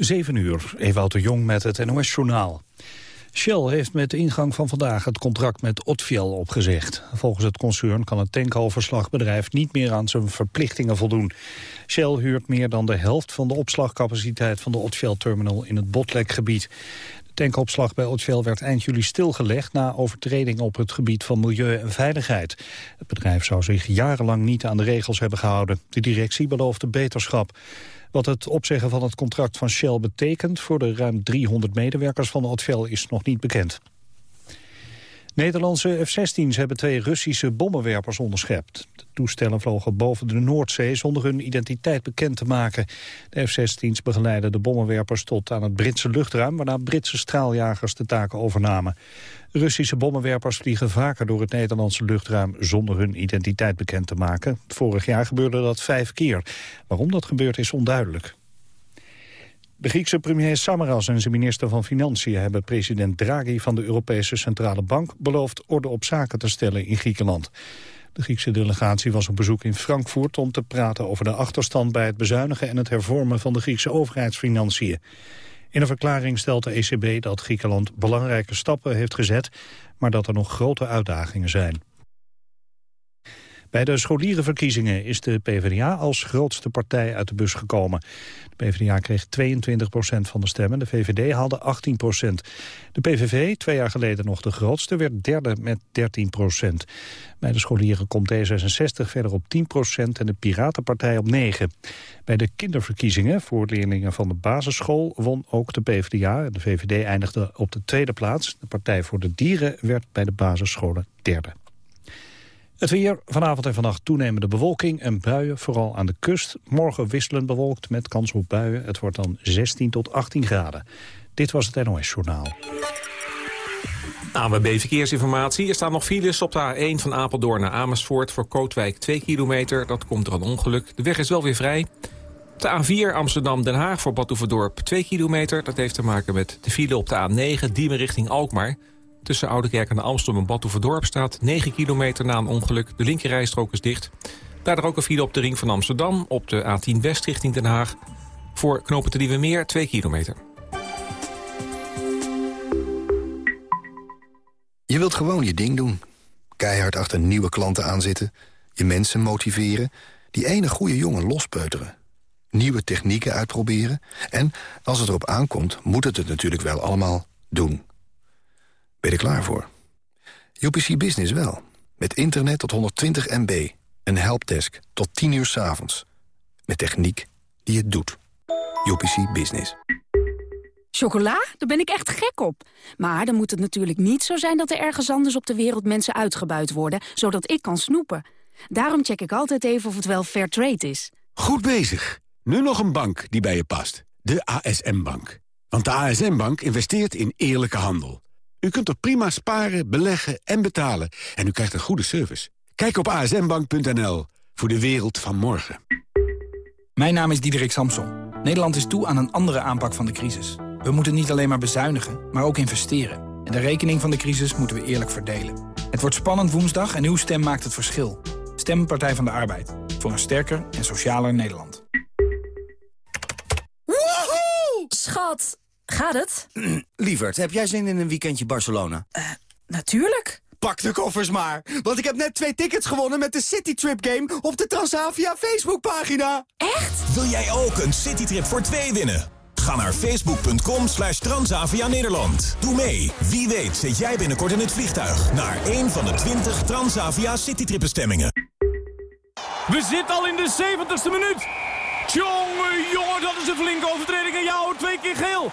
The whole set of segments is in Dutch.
7 uur, Ewout de Jong met het NOS-journaal. Shell heeft met de ingang van vandaag het contract met Otfiel opgezegd. Volgens het concern kan het tankoverslagbedrijf niet meer aan zijn verplichtingen voldoen. Shell huurt meer dan de helft van de opslagcapaciteit van de Otfiel-terminal in het Botlekgebied. Tankopslag bij Otfiel werd eind juli stilgelegd na overtreding op het gebied van milieu en veiligheid. Het bedrijf zou zich jarenlang niet aan de regels hebben gehouden. De directie beloofde beterschap. Wat het opzeggen van het contract van Shell betekent voor de ruim 300 medewerkers van Otvel is nog niet bekend. Nederlandse F-16's hebben twee Russische bommenwerpers onderschept. De toestellen vlogen boven de Noordzee zonder hun identiteit bekend te maken. De F-16's begeleiden de bommenwerpers tot aan het Britse luchtruim... waarna Britse straaljagers de taken overnamen. Russische bommenwerpers vliegen vaker door het Nederlandse luchtruim... zonder hun identiteit bekend te maken. Vorig jaar gebeurde dat vijf keer. Waarom dat gebeurt is onduidelijk. De Griekse premier Samaras en zijn minister van Financiën hebben president Draghi van de Europese Centrale Bank beloofd orde op zaken te stellen in Griekenland. De Griekse delegatie was op bezoek in Frankfurt om te praten over de achterstand bij het bezuinigen en het hervormen van de Griekse overheidsfinanciën. In een verklaring stelt de ECB dat Griekenland belangrijke stappen heeft gezet, maar dat er nog grote uitdagingen zijn. Bij de scholierenverkiezingen is de PvdA als grootste partij uit de bus gekomen. De PvdA kreeg 22% van de stemmen, de VVD haalde 18% De PVV, twee jaar geleden nog de grootste, werd derde met 13% Bij de scholieren komt D66 verder op 10% en de Piratenpartij op 9. Bij de kinderverkiezingen voor leerlingen van de basisschool won ook de PvdA. De VVD eindigde op de tweede plaats. De Partij voor de Dieren werd bij de basisscholen derde. Het weer, vanavond en vannacht toenemende bewolking en buien, vooral aan de kust. Morgen wisselend bewolkt met kans op buien. Het wordt dan 16 tot 18 graden. Dit was het NOS Journaal. ANWB Verkeersinformatie. Er staan nog files op de A1 van Apeldoorn naar Amersfoort... voor Kootwijk 2 kilometer. Dat komt door een ongeluk. De weg is wel weer vrij. De A4 Amsterdam-Den Haag voor Badhoevedorp 2 kilometer. Dat heeft te maken met de file op de A9 Diemen richting Alkmaar. Tussen Oudekerk en de Amsterdam en Badhoevedorp staat 9 kilometer na een ongeluk. De linkerrijstrook is dicht. Daardoor ook een file op de ring van Amsterdam, op de A10 West richting Den Haag. Voor knopen te Nieuwe Meer 2 kilometer. Je wilt gewoon je ding doen. Keihard achter nieuwe klanten aanzitten. Je mensen motiveren. Die ene goede jongen lospeuteren. Nieuwe technieken uitproberen. En als het erop aankomt, moet het het natuurlijk wel allemaal doen. Ben je er klaar voor? UPC Business wel. Met internet tot 120 MB. Een helpdesk tot 10 uur s avonds. Met techniek die het doet. UPC Business. Chocola? Daar ben ik echt gek op. Maar dan moet het natuurlijk niet zo zijn dat er ergens anders op de wereld mensen uitgebuit worden, zodat ik kan snoepen. Daarom check ik altijd even of het wel fair trade is. Goed bezig. Nu nog een bank die bij je past. De ASM-bank. Want de ASM-bank investeert in eerlijke handel. U kunt er prima sparen, beleggen en betalen. En u krijgt een goede service. Kijk op asmbank.nl voor de wereld van morgen. Mijn naam is Diederik Samson. Nederland is toe aan een andere aanpak van de crisis. We moeten niet alleen maar bezuinigen, maar ook investeren. En de rekening van de crisis moeten we eerlijk verdelen. Het wordt spannend woensdag en uw stem maakt het verschil. Stem Partij van de Arbeid. Voor een sterker en socialer Nederland. Woehoe! Schat! Gaat het? Lieverd, heb jij zin in een weekendje Barcelona? Uh, natuurlijk. Pak de koffers maar, want ik heb net twee tickets gewonnen met de Citytrip Game op de Transavia Facebookpagina. Echt? Wil jij ook een Citytrip voor twee winnen? Ga naar facebook.com slash Transavia Nederland. Doe mee. Wie weet zit jij binnenkort in het vliegtuig naar een van de 20 Transavia Citytripbestemmingen. We zitten al in de 70ste minuut. Tjonge, jongen, dat is een flinke overtreding en jou twee keer geel.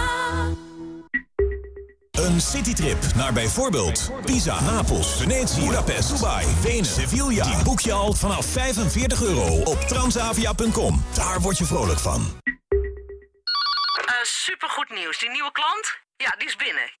Een citytrip naar bijvoorbeeld Pisa, Napels, Venetië, Budapest, Dubai, Wenen, Sevilla. Die boek je al vanaf 45 euro op transavia.com. Daar word je vrolijk van. Uh, supergoed nieuws. Die nieuwe klant? Ja, die is binnen.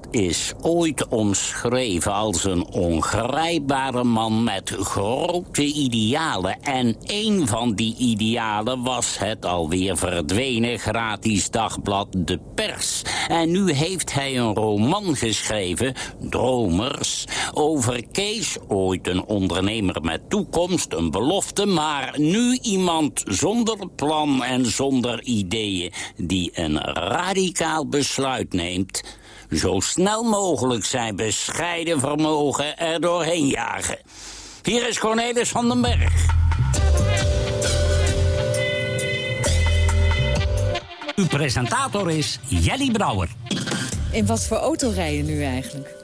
is ooit omschreven als een ongrijpbare man met grote idealen. En een van die idealen was het alweer verdwenen gratis dagblad De Pers. En nu heeft hij een roman geschreven, Dromers, over Kees, ooit een ondernemer met toekomst, een belofte, maar nu iemand zonder plan en zonder ideeën die een radicaal besluit neemt zo snel mogelijk zijn bescheiden vermogen er doorheen jagen. Hier is Cornelis van den Berg. Uw presentator is Jelly Brouwer. In wat voor auto rij je nu eigenlijk?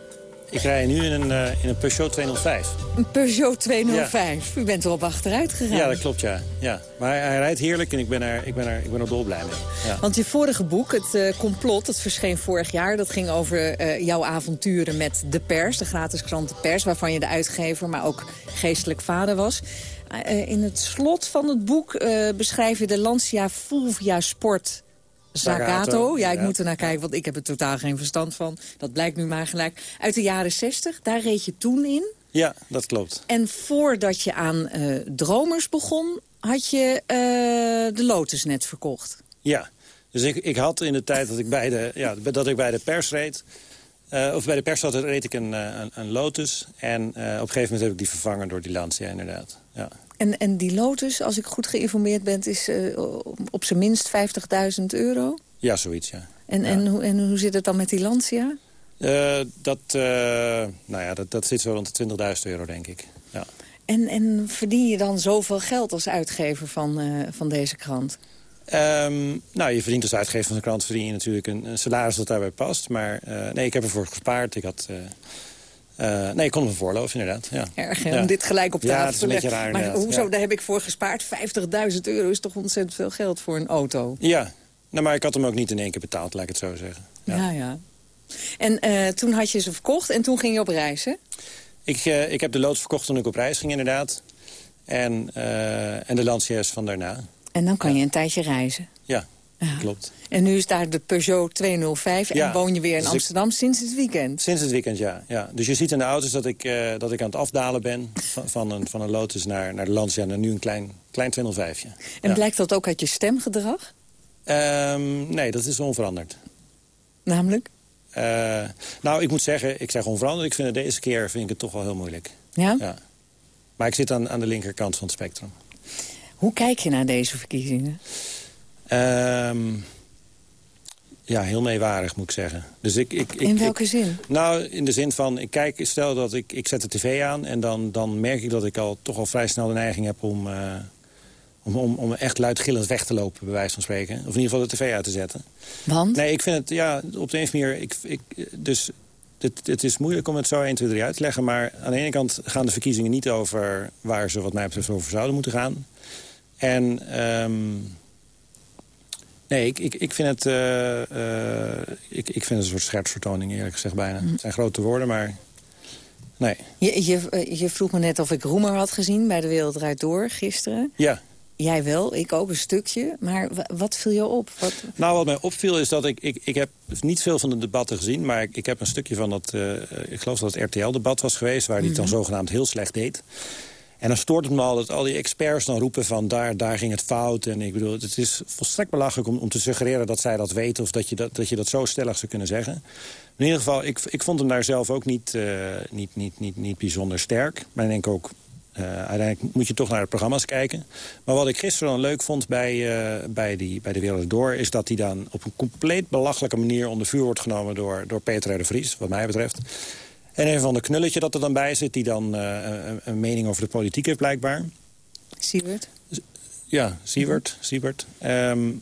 Ik rij nu in een, uh, in een Peugeot 205. Een Peugeot 205? U bent erop achteruit gegaan. Ja, dat klopt, ja. ja. Maar hij, hij rijdt heerlijk en ik ben er, ik ben er, ik ben er dolblij mee. Ja. Want je vorige boek, het uh, Complot, dat verscheen vorig jaar... dat ging over uh, jouw avonturen met de pers, de gratis krant De Pers... waarvan je de uitgever, maar ook geestelijk vader was. in het slot van het boek beschrijf je de Lancia Fulvia Sport Zagato. Ja, ik moet er naar kijken, want ik heb er totaal geen verstand van. Dat blijkt nu maar gelijk. Uit de jaren 60, daar reed je toen in. Ja, dat klopt. En voordat je aan uh, Dromers begon, had je uh, de Lotus net verkocht. Ja, dus ik, ik had in de tijd dat ik bij de, ja, dat ik bij de pers reed... Uh, of bij de pers zat, reed ik een, een, een Lotus. En op een gegeven moment heb ik die vervangen door die Lancia, inderdaad. Ja. En, en die Lotus, als ik goed geïnformeerd ben, is uh, op zijn minst 50.000 euro? Ja, zoiets, ja. En, ja. En, hoe, en hoe zit het dan met die Lancia? Uh, dat, uh, nou ja, dat, dat zit zo rond de 20.000 euro, denk ik. Ja. En, en verdien je dan zoveel geld als uitgever van, van deze krant? Um, nou, je verdient als uitgever van een krant verdien je natuurlijk een, een salaris dat daarbij past. Maar nee, ik heb ervoor gespaard. Ik had... Uh, nee, ik kon hem voorloven, inderdaad. Ja. Erg, hè, ja. om dit gelijk op tafel ja, te leggen. Raar, maar hoezo, ja. daar heb ik voor gespaard. 50.000 euro is toch ontzettend veel geld voor een auto? Ja, nou, maar ik had hem ook niet in één keer betaald, laat ik het zo zeggen. Ja, ja. En uh, toen had je ze verkocht en toen ging je op reis, hè? Ik, uh, ik heb de loods verkocht toen ik op reis ging, inderdaad. En, en de Lancia's van daarna. En dan kan je een tijdje reizen? Ja, ja. Klopt. En nu is daar de Peugeot 205 ja, en woon je weer in dus Amsterdam ik, sinds het weekend? Sinds het weekend, ja. ja. Dus je ziet in de auto's dat ik, uh, dat ik aan het afdalen ben van, van, een, van een Lotus naar, naar de Lancia... en nu een klein, klein 205. -je. En ja. blijkt dat ook uit je stemgedrag? Um, nee, dat is onveranderd. Namelijk? Uh, nou, ik moet zeggen, ik zeg onveranderd. Ik vind het deze keer vind ik het toch wel heel moeilijk. Ja? ja. Maar ik zit aan, aan de linkerkant van het spectrum. Hoe kijk je naar deze verkiezingen? Um, ja, heel meewarig moet ik zeggen. Dus ik, ik, ik, in welke zin? Nou, in de zin van, ik kijk, stel dat ik, ik zet de tv aan... en dan, dan merk ik dat ik al toch al vrij snel de neiging heb om, uh, om, om, om echt luidgillend weg te lopen, bij wijze van spreken. Of in ieder geval de tv uit te zetten. Want? Nee, ik vind het, ja, op de een of manier... Ik, ik, dus het, het is moeilijk om het zo 1, 2, 3 uit te leggen... maar aan de ene kant gaan de verkiezingen niet over... waar ze wat mij betreft over zouden moeten gaan. En... Um, Nee, ik, ik, ik, vind het, uh, uh, ik, ik vind het een soort schertsvertoning, eerlijk gezegd bijna. Mm. Het zijn grote woorden, maar nee. Je, je, je vroeg me net of ik Roemer had gezien bij De Wereld Draait Door gisteren. Ja. Jij wel, ik ook een stukje. Maar wat viel je op? Wat... Nou, wat mij opviel is dat ik... Ik, ik heb niet veel van de debatten gezien... maar ik, ik heb een stukje van dat... Uh, ik geloof dat het RTL-debat was geweest... waar hij mm -hmm. het dan zogenaamd heel slecht deed. En dan stoort het me al dat al die experts dan roepen van daar, daar ging het fout. En ik bedoel, het is volstrekt belachelijk om, om te suggereren dat zij dat weten... of dat je dat, dat je dat zo stellig zou kunnen zeggen. In ieder geval, ik, ik vond hem daar zelf ook niet, uh, niet, niet, niet, niet bijzonder sterk. Maar ik denk ook, uh, uiteindelijk moet je toch naar de programma's kijken. Maar wat ik gisteren dan leuk vond bij, uh, bij, die, bij De Wereld Door... is dat hij dan op een compleet belachelijke manier onder vuur wordt genomen... door, door Peter de Vries, wat mij betreft... En een van de knulletje dat er dan bij zit... die dan uh, een, een, mening over de politiek heeft blijkbaar. Siewert? Ja, Siewert. Siewert. Um,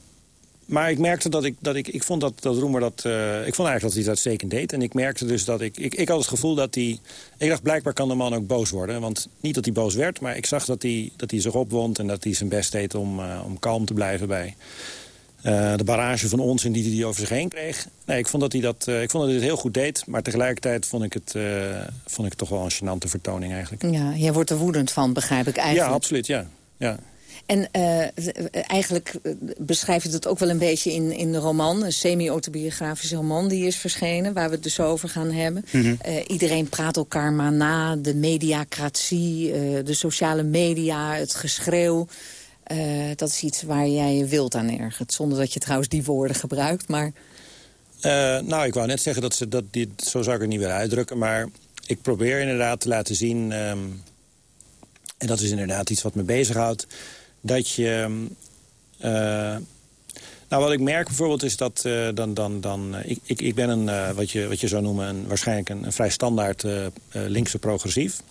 maar ik merkte dat ik, dat ik, ik vond dat, dat Roemer dat, uh, ik vond eigenlijk dat hij dat uitstekend deed. En ik merkte dus dat ik, ik, ik had het gevoel dat hij, ik dacht blijkbaar kan de man ook boos worden. Want niet dat hij boos werd, maar ik zag dat hij, dat hij zich opwond en dat hij zijn best deed om, uh, om kalm te blijven bij de barrage van onzin die hij over zich heen kreeg. Nee, ik vond dat hij dat, ik vond dat hij het heel goed deed. Maar tegelijkertijd vond ik het, vond ik het toch wel een gênante vertoning eigenlijk. Ja, jij wordt er woedend van, begrijp ik eigenlijk. Ja, absoluut, ja. ja. En uh, eigenlijk beschrijf je het ook wel een beetje in, in de roman. Een semi-autobiografische roman die is verschenen, waar we het dus over gaan hebben. Mm -hmm. uh, iedereen praat elkaar maar na, de mediacratie, uh, de sociale media, het geschreeuw. Dat is iets waar jij je wild aan ergert. Zonder dat je trouwens die woorden gebruikt, maar... nou, ik wou net zeggen, dat ze dat, die, zo zou ik het niet willen uitdrukken. Maar ik probeer inderdaad te laten zien... Um, en dat is inderdaad iets wat me bezighoudt dat je... Uh, nou, wat ik merk bijvoorbeeld is dat dan, dan, dan, ik, ik, ik ben een, wat, je, wat je zou noemen, een, waarschijnlijk een, een vrij standaard linkse progressief.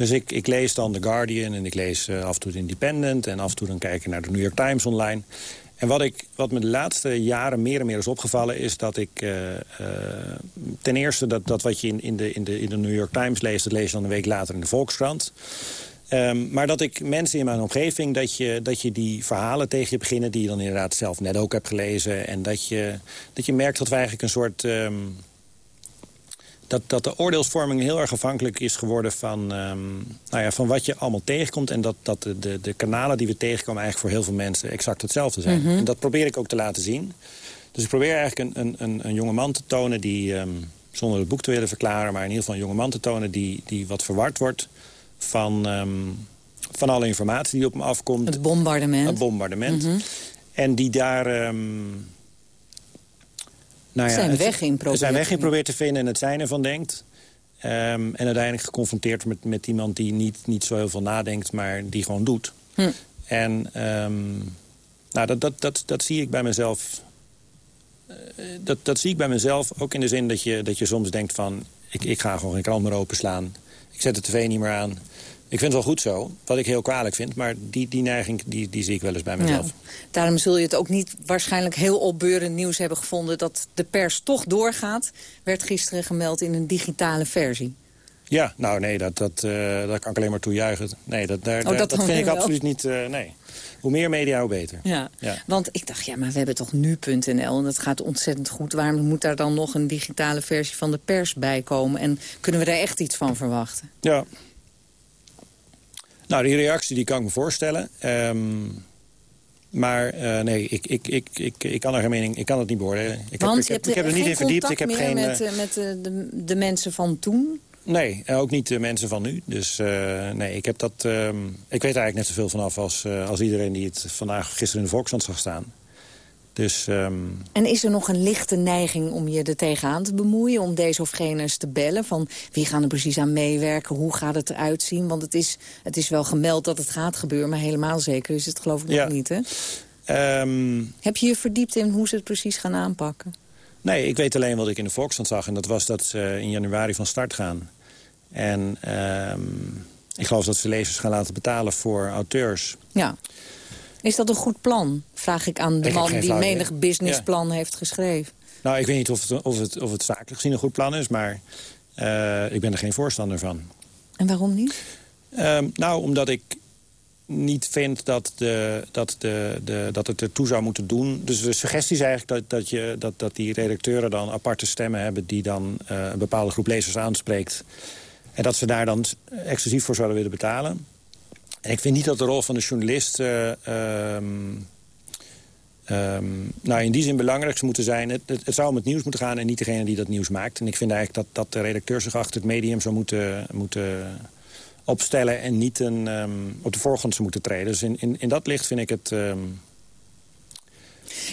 Dus ik, ik lees dan The Guardian en ik lees af en toe The Independent... en af en toe dan kijk ik naar de New York Times online. En wat, ik, wat me de laatste jaren meer en meer is opgevallen... is dat ik ten eerste dat, dat wat je in, in, de, in, de, in de New York Times leest... dat lees je dan een week later in de Volkskrant... Um, maar dat ik mensen in mijn omgeving, dat je, dat je die verhalen tegen je beginnen... die je dan inderdaad zelf net ook hebt gelezen. En dat je, dat je merkt dat we eigenlijk een soort... Um, dat, dat de oordeelsvorming heel erg afhankelijk is geworden van, um, nou ja, van wat je allemaal tegenkomt. En dat, dat de, de, de, kanalen die we tegenkomen eigenlijk voor heel veel mensen exact hetzelfde zijn. Mm -hmm. En dat probeer ik ook te laten zien. Dus ik probeer eigenlijk een, een, een jonge man te tonen die, zonder het boek te willen verklaren... maar in ieder geval een jonge man te tonen die, die wat verward wordt van, um, van alle informatie die op hem afkomt. Het bombardement. Het bombardement. Mm -hmm. En die daar... Um, nou ja, zijn weg in probeert, zijn weg in probeert te vinden en het zijn ervan denkt. Um, en uiteindelijk geconfronteerd met, met iemand die niet, niet zo heel veel nadenkt... maar die gewoon doet. Hm. En nou, dat, dat, dat, dat zie ik bij mezelf... Uh, dat, dat zie ik bij mezelf ook in de zin dat je, dat je soms denkt van... Ik, ik ga gewoon geen krant meer openslaan. Ik zet de tv niet meer aan. Ik vind het wel goed zo, wat ik heel kwalijk vind. Maar die, die neiging die, die zie ik wel eens bij mezelf. Ja. Daarom zul je het ook niet waarschijnlijk heel opbeurend nieuws hebben gevonden... dat de pers toch doorgaat, werd gisteren gemeld in een digitale versie. Ja, nou nee, dat, dat, uh, daar kan ik alleen maar toe juichen. Nee, dat, daar, oh, dat, dat vind ik wel. absoluut niet... Uh, nee. Hoe meer media, hoe beter. Ja. ja. want ik dacht, ja, maar we hebben toch nu.nl en dat gaat ontzettend goed. Waarom moet daar dan nog een digitale versie van de pers bij komen? En kunnen we daar echt iets van verwachten? Ja. Nou, die reactie die kan ik me voorstellen. Um, maar uh, nee, ik, ik, ik, ik, ik kan er geen mening, ik kan het niet beoordelen. Ik Want heb, ik, heb, ik heb er niet in verdiept. Ik heb geen. Met, uh, met de, de, de mensen van toen? Nee, ook niet de mensen van nu. Dus uh, nee, ik heb dat. Uh, ik weet eigenlijk net zoveel vanaf als, als iedereen die het vandaag gisteren in de Volkskrant zag staan. Dus, um... En is er nog een lichte neiging om je er tegenaan te bemoeien? Om deze of gene eens te bellen? Van wie gaan er precies aan meewerken? Hoe gaat het eruit zien? Want het is, het is wel gemeld dat het gaat gebeuren, maar helemaal zeker is het geloof ik ja. nog niet, hè? Um... Heb je je verdiept in hoe ze het precies gaan aanpakken? Nee, ik weet alleen wat ik in de Volkskrant zag. En dat was dat ze in januari van start gaan. En um, ik geloof dat ze lezers gaan laten betalen voor auteurs. Ja. Is dat een goed plan? Vraag ik aan de ik man die menig businessplan ja. heeft geschreven. Nou, ik weet niet of het, of het, of het zakelijk gezien een goed plan is, maar uh, ik ben er geen voorstander van. En waarom niet? Um, nou, omdat ik niet vind dat, de, dat, de, de, dat het ertoe zou moeten doen. Dus de suggestie is eigenlijk dat, dat, je, dat, dat die redacteuren dan aparte stemmen hebben... die dan uh, een bepaalde groep lezers aanspreekt. En dat ze daar dan exclusief voor zouden willen betalen. En ik vind niet dat de rol van de journalist... Uh, um, um, nou, in die zin belangrijk moeten zijn. Het, het, zou om het nieuws moeten gaan en niet degene die dat nieuws maakt. En ik vind eigenlijk dat, dat de redacteur zich achter het medium zou moeten... moeten opstellen en niet een, um, op de voorgrond zou moeten treden. Dus in, in, in dat licht vind ik het...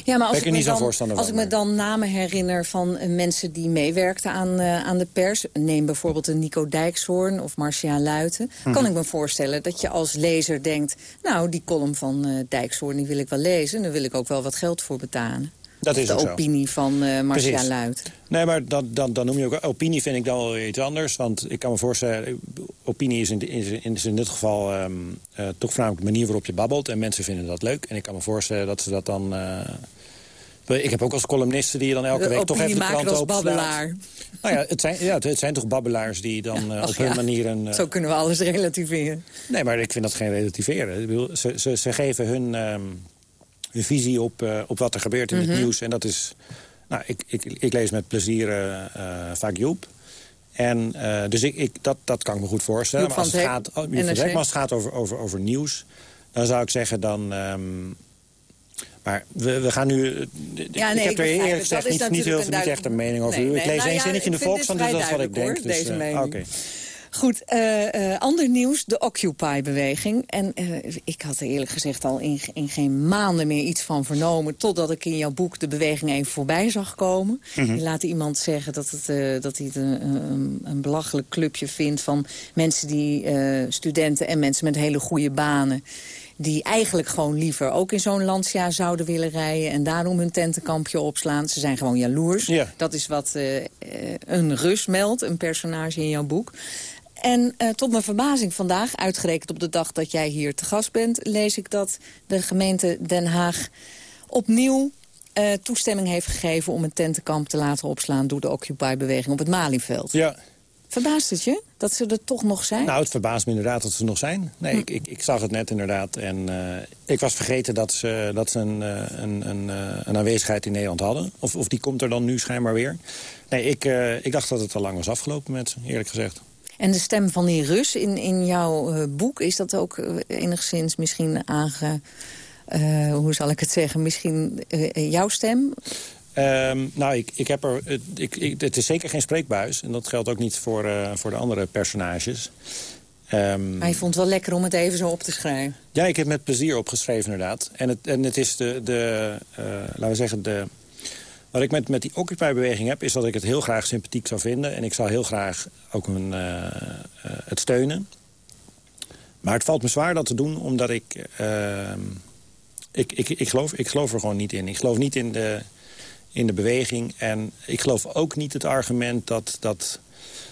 Ja, maar als, ik, ik, me dan, als ik me dan namen herinner van uh, mensen die meewerkten aan, uh, aan de pers... neem bijvoorbeeld een Nico Dijkshoorn of Marcia Luiten... Mm. kan ik me voorstellen dat je als lezer denkt... nou, die column van uh, Dijkshoorn die wil ik wel lezen... daar wil ik ook wel wat geld voor betalen. Dat is de ook zo. opinie van uh, Marcia. Luit. Nee, maar dan, dan, dan noem je ook... Opinie vind ik dan wel iets anders. Want ik kan me voorstellen... Opinie is in, is, in dit geval um, uh, toch voornamelijk de manier waarop je babbelt. En mensen vinden dat leuk. En ik kan me voorstellen dat ze dat dan... Uh, ik heb ook als columnisten die je dan elke week toch even de krant als babbelaar. Nou ja, het zijn, ja, het zijn toch babbelaars die dan ja, op hun manier... Een, Zo kunnen we alles relativeren. Nee, maar ik vind dat geen relativeren. Bedoel, ze, ze, ze geven hun... Um, hun visie op, uh, op wat er gebeurt in mm -hmm. het nieuws. En dat is... Nou, ik, ik, ik lees met plezier uh, uh, vaak Joep. En dus ik, ik, dat, dat kan ik me goed voorstellen. Maar als het, gaat, oh, Hek, maar als het gaat over, over, over nieuws... dan zou ik zeggen dan... Um, maar we, we gaan nu... Ja, nee, ik heb er eerlijk gezegd niet, niet, heel, niet echt een mening over. Nee, nee, ik lees nou één ja, zinnetje in de Volkskrant, dus dat is wat ik denk. Hoor, dus, deze mening. Okay. Goed, uh, uh, ander nieuws, de Occupy-beweging. En uh, ik had er eerlijk gezegd al in, in, geen maanden meer iets van vernomen... totdat ik in jouw boek de beweging even voorbij zag komen. Mm -hmm. Je laat iemand zeggen dat, het, dat hij het een, belachelijk clubje vindt... van mensen die, studenten en mensen met hele goede banen die eigenlijk gewoon liever ook in zo'n landsjaar zouden willen rijden... en daarom hun tentenkampje opslaan. Ze zijn gewoon jaloers. Ja. Dat is wat uh, een Rus meldt, een personage in jouw boek. En uh, tot mijn verbazing vandaag, uitgerekend op de dag dat jij hier te gast bent... lees ik dat de gemeente Den Haag opnieuw uh, toestemming heeft gegeven... om een tentenkamp te laten opslaan door de Occupy-beweging op het Malieveld. Ja. Verbaast het je dat ze er toch nog zijn? Nou, het verbaast me inderdaad dat ze er nog zijn. Nee, hm. ik, ik, ik, zag het net inderdaad. En uh, ik was vergeten dat ze, dat ze een, een, een, een, aanwezigheid in Nederland hadden. Of, of die komt er dan nu schijnbaar weer. Nee, ik, ik dacht dat het al lang was afgelopen met ze, eerlijk gezegd. En de stem van die Rus in, in jouw uh, boek, is dat ook enigszins misschien aange... hoe zal ik het zeggen? Misschien jouw stem? Um, nou, ik, ik heb er, ik, ik, het is zeker geen spreekbuis. En dat geldt ook niet voor, uh, voor de andere personages. Um, maar je vond het wel lekker om het even zo op te schrijven? Ja, ik heb met plezier opgeschreven inderdaad. En het, en het is de, de laten we zeggen, de, wat ik met, met die Occupy-beweging heb... is dat ik het heel graag sympathiek zou vinden. En ik zou heel graag ook een, uh, het steunen. Maar het valt me zwaar dat te doen, omdat ik... ehm, ik, ik, ik, geloof, ik geloof er gewoon niet in. Ik geloof niet in de in de beweging. En ik geloof ook niet het argument dat, dat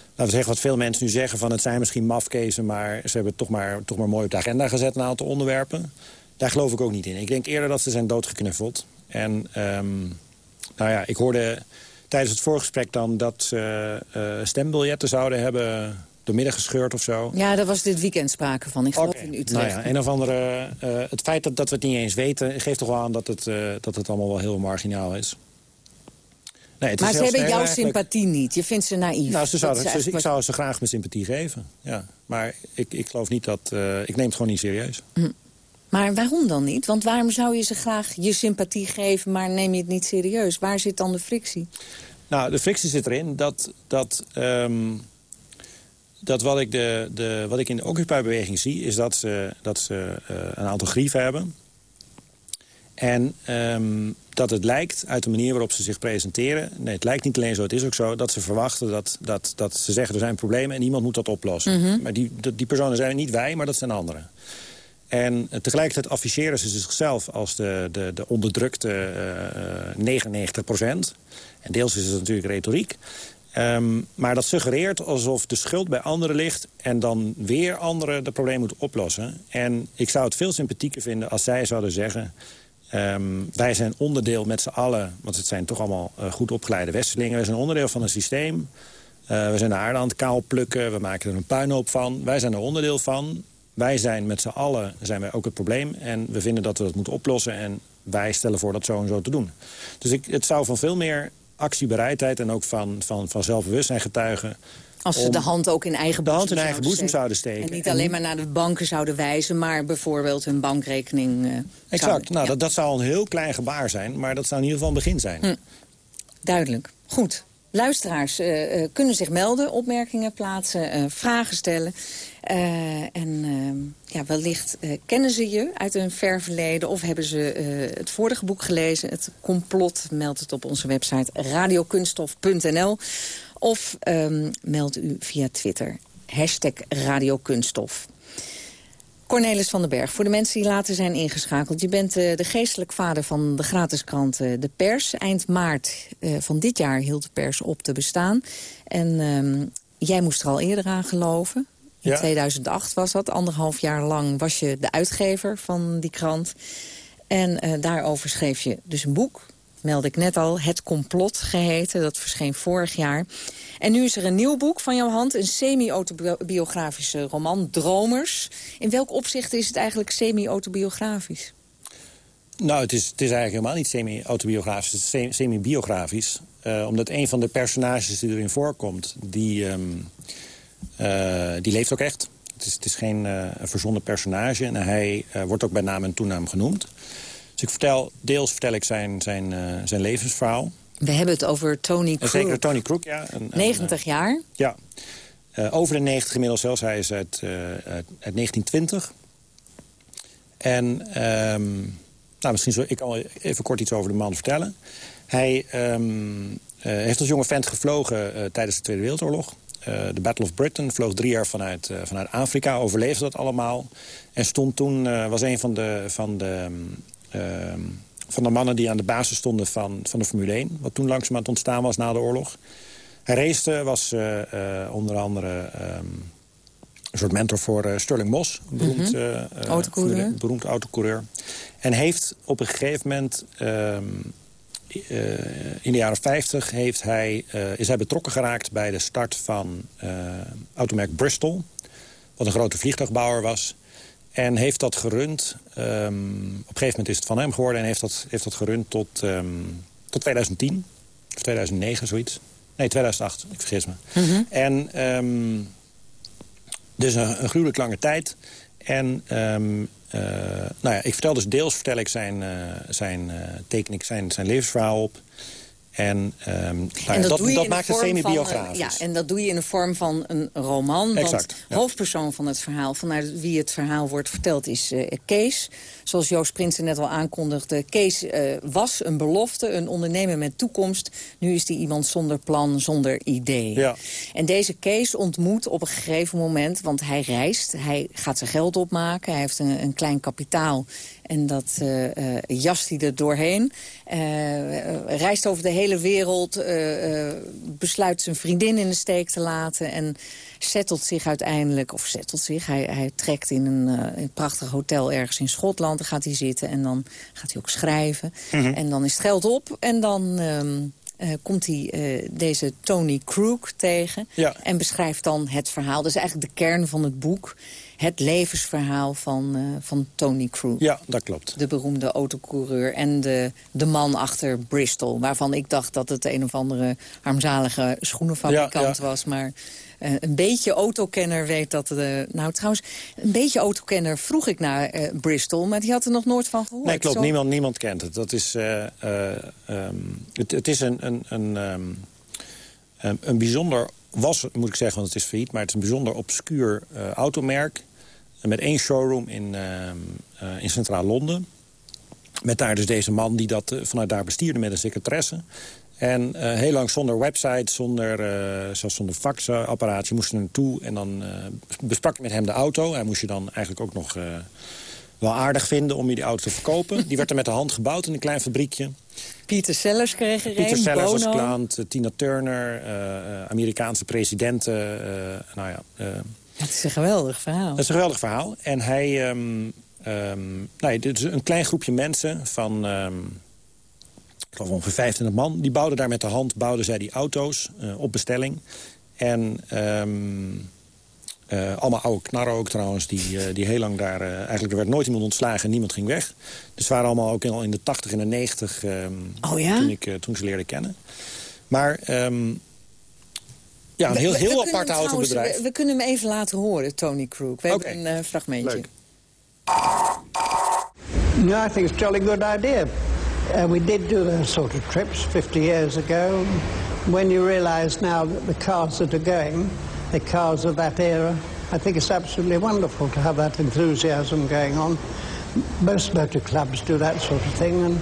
laten we zeggen wat veel mensen nu zeggen... van het zijn misschien mafkezen, maar ze hebben toch maar, toch maar mooi op de agenda gezet... een aantal onderwerpen. Daar geloof ik ook niet in. Ik denk eerder dat ze zijn doodgeknuffeld. En um, nou ja, ik hoorde tijdens het voorgesprek dan... dat ze uh, stembiljetten zouden hebben doormidden gescheurd of zo. Ja, daar was dit weekend sprake van. Ik geloof okay. in Utrecht. Nou ja, een of andere, uh, het feit dat, dat we het niet eens weten... geeft toch wel aan dat het, uh, dat het allemaal wel heel marginaal is. Nee, het maar is ze hebben jouw eigenlijk... sympathie niet. Je vindt ze naïef. Nou, ze zouden, ze, ik zou ze graag mijn sympathie geven. Ja. Maar ik, ik geloof niet dat... Uh, ik neem het gewoon niet serieus. Hm. Maar waarom dan niet? Want waarom zou je ze graag je sympathie geven... maar neem je het niet serieus? Waar zit dan de frictie? Nou, de frictie zit erin dat... dat um, dat wat ik, de, de, wat ik in de Occupy-beweging zie... is dat ze, dat ze uh, een aantal grieven hebben. En um, dat het lijkt, uit de manier waarop ze zich presenteren... nee, het lijkt niet alleen zo, het is ook zo... dat ze verwachten dat, dat, dat ze zeggen er zijn problemen... en iemand moet dat oplossen. Mhm. Maar die, die personen zijn niet wij, maar dat zijn anderen. En uh, tegelijkertijd afficheren ze zichzelf als de, de, de onderdrukte uh, 99 procent. En deels is het natuurlijk retoriek. Um, maar dat suggereert alsof de schuld bij anderen ligt... en dan weer anderen het probleem moeten oplossen. En ik zou het veel sympathieker vinden als zij zouden zeggen... Um, wij zijn onderdeel met z'n allen, want het zijn toch allemaal goed opgeleide westerlingen. Wij zijn onderdeel van een systeem. We zijn de aarde aan het kaal plukken, we maken er een puinhoop van. Wij zijn er onderdeel van. Wij zijn met z'n allen zijn wij ook het probleem. En we vinden dat we dat moeten oplossen. En wij stellen voor dat zo en zo te doen. Dus ik, het zou van veel meer actiebereidheid en ook van, van, van zelfbewustzijn getuigen... Als ze de hand ook in eigen boezem, hand in eigen boezem zouden steken. En niet alleen maar naar de banken zouden wijzen... maar bijvoorbeeld hun bankrekening uh, Exact. Zouden, nou, ja. dat, dat zou een heel klein gebaar zijn. Maar dat zou in ieder geval een begin zijn. Hm. Duidelijk. Goed. Luisteraars uh, uh, kunnen zich melden, opmerkingen plaatsen, uh, vragen stellen. En ja, wellicht kennen ze je uit een ver verleden... of hebben ze het vorige boek gelezen, het complot. Meld het op onze website radiokunststof.nl. Of um, meld u via Twitter. Hashtag radiokunststof. Cornelis van den Berg, voor de mensen die later zijn ingeschakeld. Je bent de geestelijk vader van de gratis krant De Pers. Eind maart van dit jaar hield de pers op te bestaan. En ehm, jij moest er al eerder aan geloven. In ja. 2008 was dat. Anderhalf jaar lang was je de uitgever van die krant. En daarover schreef je dus een boek. Meldde ik net al. Het Complot geheten. Dat verscheen vorig jaar. En nu is er een nieuw boek van jouw hand, een semi-autobiografische roman, Dromers. In welk opzicht is het eigenlijk semi-autobiografisch? Nou, het is, het is eigenlijk helemaal niet semi-autobiografisch, het is semi-biografisch. Uh, omdat een van de personages die erin voorkomt, die, um, uh, die leeft ook echt. Het is, het is geen uh, verzonnen personage en hij wordt ook bij naam en toenaam genoemd. Dus ik vertel, deels vertel ik zijn, zijn, zijn levensverhaal. We hebben het over Tony Crook. Zeker Tony Crook, ja. Een, 90 jaar? Ja. Uh, over de 90 inmiddels zelfs. Hij is uit, uh, uit, uit 1920. En um, nou, misschien zal ik al even kort iets over de man vertellen. Hij um, uh, heeft als jonge vent gevlogen tijdens de Tweede Wereldoorlog. De Battle of Britain vloog drie jaar vanuit, vanuit Afrika, overleefde dat allemaal. En stond toen, was een van de, van de um, van de mannen die aan de basis stonden van, van de Formule 1. Wat toen langzaam aan het ontstaan was na de oorlog. Hij race was uh, uh, onder andere um, een soort mentor voor uh, Sterling Moss. Een beroemd, mm -hmm. autocoureur. beroemd autocoureur. En heeft op een gegeven moment... Um, in de jaren 50 heeft hij, is hij betrokken geraakt bij de start van automerk Bristol. Wat een grote vliegtuigbouwer was. En heeft dat gerund. Um, op een gegeven moment is het van hem geworden. En heeft dat, heeft dat gerund tot, um, tot 2010. Of 2009, zoiets. Nee, 2008. Ik vergis me. Mm -hmm. En um, dus een, een gruwelijk lange tijd. En nou ja, ik vertel dus deels vertel ik zijn, uh, zijn, uh, teken ik zijn, zijn levensverhaal op. En, um, en dat, dat, dat maakt het semi-biografisch. Ja, en dat doe je in de vorm van een roman. Exact, want ja. hoofdpersoon van het verhaal, vanuit wie het verhaal wordt verteld, is uh, Kees. Zoals Joost Prinsen net al aankondigde. Kees uh, was een belofte, een ondernemer met toekomst. Nu is hij iemand zonder plan, zonder idee. Ja. En deze Kees ontmoet op een gegeven moment, want hij reist. Hij gaat zijn geld opmaken, hij heeft een, een klein kapitaal. En dat uh, uh, jast hij er doorheen. Reist over de hele wereld. besluit zijn vriendin in de steek te laten. En settelt zich uiteindelijk, of settelt zich... hij, hij trekt in een, een, prachtig hotel ergens in Schotland. Dan gaat hij zitten en dan gaat hij ook schrijven. Mm -hmm. En dan is het geld op. En dan... Um, uh, komt hij uh, deze Tony Crook tegen ja. en beschrijft dan het verhaal. Dat is eigenlijk de kern van het boek het levensverhaal van, uh, van Tony Crook. Ja, dat klopt. De beroemde autocoureur en de, de man achter Bristol. Waarvan ik dacht dat het een of andere armzalige schoenenfabrikant ja, ja. was. Maar uh, een beetje autokenner weet dat... De, nou trouwens, een beetje autokenner vroeg ik naar uh, Bristol... maar die had er nog nooit van gehoord. Nee, klopt. Niemand, niemand kent het. Dat is, um, het, het, is een, een, een, um, een bijzonder was, moet ik zeggen, want het is failliet... maar het is een bijzonder obscuur automerk. Met één showroom in, in centraal Londen. Met daar dus deze man die dat vanuit daar bestierde met een secretaresse. En heel lang zonder website, zonder, zelfs zonder faxapparaat. Je moest er naartoe en dan besprak ik met hem de auto. Hij moest je dan eigenlijk ook nog wel aardig vinden om je die auto te verkopen. Die werd er met de hand gebouwd in een klein fabriekje. Pieter Sellers kreeg er Pieter Sellers als klant, Tina Turner, uh, Amerikaanse presidenten. Uh, nou ja, uh, het is een geweldig verhaal. Het is een geweldig verhaal. En hij... Um, um, nou, dit is een klein groepje mensen van... Um, ik geloof ongeveer 25 man. Die bouwden daar met de hand bouwden zij die auto's op bestelling. En... Uh, allemaal oude knarren ook trouwens, die, uh, die heel lang daar... Uh, eigenlijk er werd nooit iemand ontslagen en niemand ging weg. Dus het waren allemaal ook in, in de 80 en de 90 um, oh, ja? toen, ik, toen ze leerde kennen. Maar um, ja, een heel, we, heel we apart autobedrijf. We, we, kunnen hem even laten horen, Tony Crook. We okay. hebben een fragmentje. Leuk. No, I think it's a jolly good idea. Uh, we did do those sort of trips 50 years ago. When you realize now that the cars that are going... the cars of that era. I think it's absolutely wonderful to have that enthusiasm going on. Most motor clubs do that sort of thing, and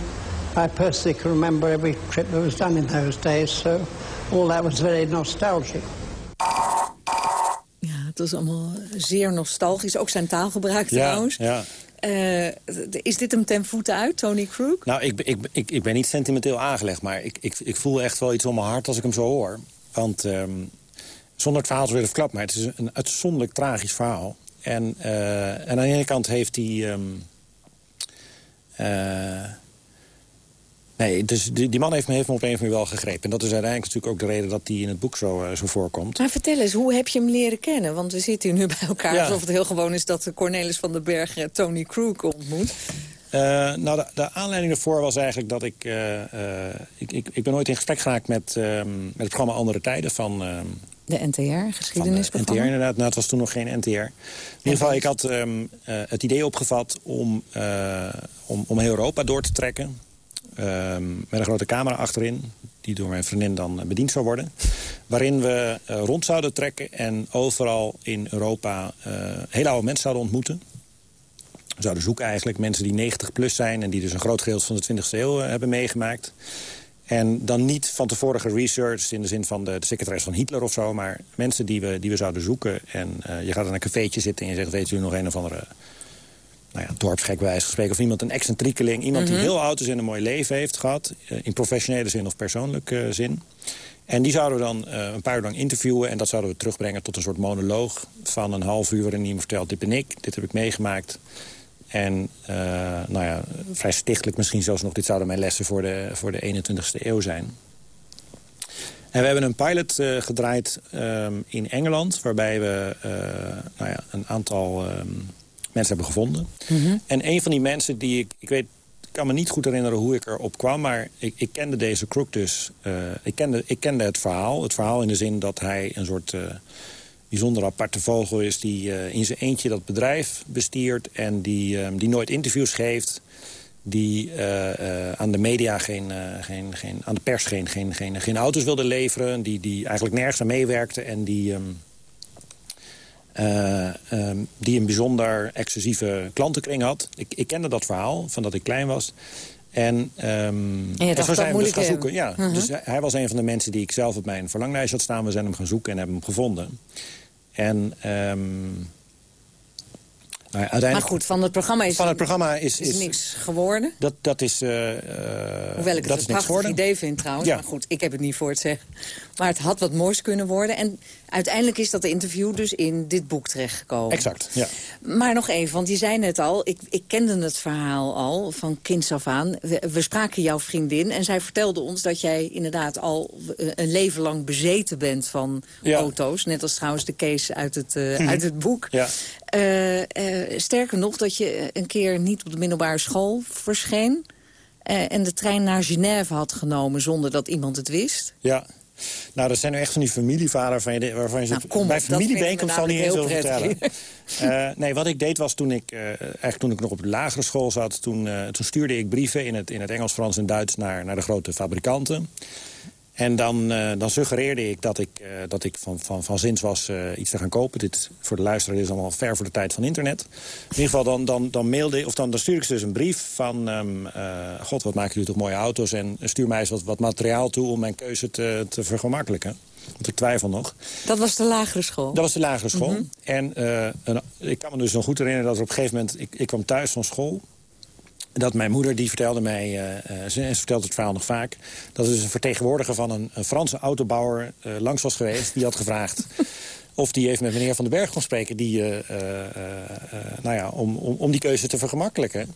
I personally can remember every trip that was done in those days, so all that was very nostalgic. het was allemaal zeer nostalgisch. Ook zijn taalgebruik Ja, trouwens. ja. Eh, is dit hem ten voeten uit, Tony Crook? Nou, ik, ik, ik, ik ben niet sentimenteel aangelegd, maar ik, ik, ik voel echt wel iets om mijn hart als ik hem zo hoor. Want ehm, zonder het verhaal te willen verklappen, maar het is een uitzonderlijk tragisch verhaal. En, eh, en aan de ene kant heeft hij... ehm, eh, nee, dus die, die man heeft me, heeft me op een of andere manier wel gegrepen. En dat is uiteindelijk natuurlijk ook de reden dat hij in het boek zo, eh, zo voorkomt. Maar vertel eens, hoe heb je hem leren kennen? Want we zitten hier nu bij elkaar Ja. alsof het heel gewoon is... dat Cornelis van den Berg eh, Tony Crook ontmoet. Eh, nou, de, de aanleiding daarvoor was eigenlijk dat ik, ik, ik... Ik ben ooit in gesprek geraakt met, ehm, met het programma Andere Tijden van... ehm, De NTR, NTR geschiedenisprogramma. inderdaad. Nou, het was toen nog geen NTR. In ieder geval, ik had ehm, eh, het idee opgevat om, om, om heel Europa door te trekken. Ehm, met een grote camera achterin, die door mijn vriendin dan eh, bediend zou worden. Waarin we eh, rond zouden trekken en overal in Europa eh hele oude mensen zouden ontmoeten. We zouden zoeken eigenlijk mensen die 90 plus zijn... en die dus een groot gedeelte van de 20e eeuw hebben meegemaakt. En dan niet van tevoren geresearched in de zin van de, secretaris van Hitler of zo... maar mensen die we, die we zouden zoeken. En je gaat in een cafeetje zitten en je zegt... weet u nog een of andere nou ja, dorpsgek wijze van spreken... of iemand een excentriekeling, iemand Mhm. die heel oud is en een mooi leven heeft gehad... eh, in professionele zin of persoonlijke zin. En die zouden we dan eh, een paar uur lang interviewen... en dat zouden we terugbrengen tot een soort monoloog van een half uur... waarin iemand vertelt, dit ben ik, dit heb ik meegemaakt... En uh, nou ja, vrij stichtelijk misschien zelfs nog... dit zouden mijn lessen voor de, voor de 21ste eeuw zijn. En we hebben een pilot uh, gedraaid um, in Engeland... waarbij we nou ja, een aantal um, mensen hebben gevonden. Mm -hmm. En een van die mensen die ik... Ik weet, ik kan me niet goed herinneren hoe ik erop kwam... maar ik, ik kende deze crook dus. ik, kende, ik kende het verhaal. Het verhaal in de zin dat hij een soort bijzonder aparte vogel is... die uh, in zijn eentje dat bedrijf bestiert en die, die nooit interviews geeft... die aan de media geen, geen, geen, aan de pers geen, geen, geen, geen auto's wilde leveren... die, die eigenlijk nergens aan meewerkte en die... Um, um, die een bijzonder exclusieve klantenkring had. Ik, ik kende dat verhaal, van dat ik klein was... En, um, en, en zo zijn we dus gaan zoeken. Ja, uh -huh. Dus hij was een van de mensen die ik zelf op mijn verlanglijst had staan. We zijn hem gaan zoeken en hebben hem gevonden. En um, nou ja, uiteindelijk... Maar goed, van het programma is, van het programma is, is, is niks geworden. Dat, dat is, uh, Hoewel ik dat het een prachtig idee vind trouwens. Ja. Maar goed, ik heb het niet voor het zeggen. Maar het had wat moois kunnen worden. En uiteindelijk is dat interview dus in dit boek terechtgekomen. Exact, ja. Maar nog even, want je zei net al... ik, ik kende het verhaal al van kinds af aan. We, we, spraken jouw vriendin en zij vertelde ons... dat jij inderdaad al een leven lang bezeten bent van ja. auto's. Net als trouwens de case uit het, uh, -hmm. uit het boek. Ja. Uh, uh, sterker nog, dat je een keer niet op de middelbare school verscheen... en de trein naar Genève had genomen zonder dat iemand het wist. Ja. Nou, dat zijn nu echt van die familievader waarvan je, waarvan je nou, zegt... kom, bij familiebijeenkomst zal niet eens over vertellen. uh, nee, wat ik deed was toen ik, uh, eigenlijk toen ik nog op de lagere school zat... toen, uh, toen stuurde ik brieven in het, in het Engels, Frans en Duits naar, naar de grote fabrikanten. En dan, uh, dan suggereerde ik dat ik, uh, dat ik van, van, van zins was uh, iets te gaan kopen. Dit, voor de luisteraar is allemaal ver voor de tijd van internet. In ieder geval, dan, dan, dan, mailde, of dan, dan stuur ik ze dus een brief van... Um, God, wat maken jullie toch mooie auto's... en stuur mij eens wat, wat materiaal toe om mijn keuze te, te vergemakkelijken. Want ik twijfel nog. Dat was de lagere school? Dat was de lagere school. Mm -hmm. En een, ik kan me dus nog goed herinneren dat er op een gegeven moment... ik, ik kwam thuis van school dat mijn moeder, die vertelde mij, uh, ze, ze vertelt het verhaal nog vaak... dat er dus een vertegenwoordiger van een, een Franse autobouwer uh, langs was geweest... die had gevraagd of die even met meneer Van den Berg kon spreken... Die, uh, nou ja, om, om, om die keuze te vergemakkelijken.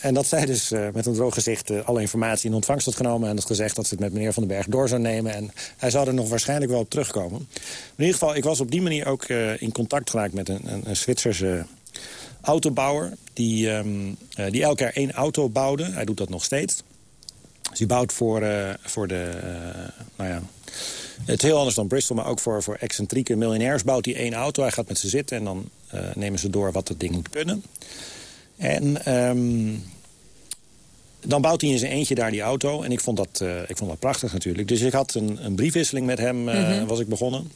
en dat zij dus met een droog gezicht alle informatie in ontvangst had genomen... en had gezegd dat ze het met meneer Van den Berg door zou nemen. En hij zou er nog waarschijnlijk wel op terugkomen. Maar in ieder geval, ik was op die manier ook in contact geraakt met een, een, een Zwitserse autobouwer die, um, die elk jaar één auto bouwde. Hij doet dat nog steeds. Dus die bouwt voor, uh, voor de... Uh, nou ja, het is heel anders dan Bristol, maar ook voor, voor excentrieke miljonairs bouwt hij één auto. Hij gaat met ze zitten en dan nemen ze door wat het ding moet kunnen. En um, dan bouwt hij in zijn eentje daar die auto. En ik vond dat, ik vond dat prachtig natuurlijk. Dus ik had een, een briefwisseling met hem, mm -hmm. was ik begonnen.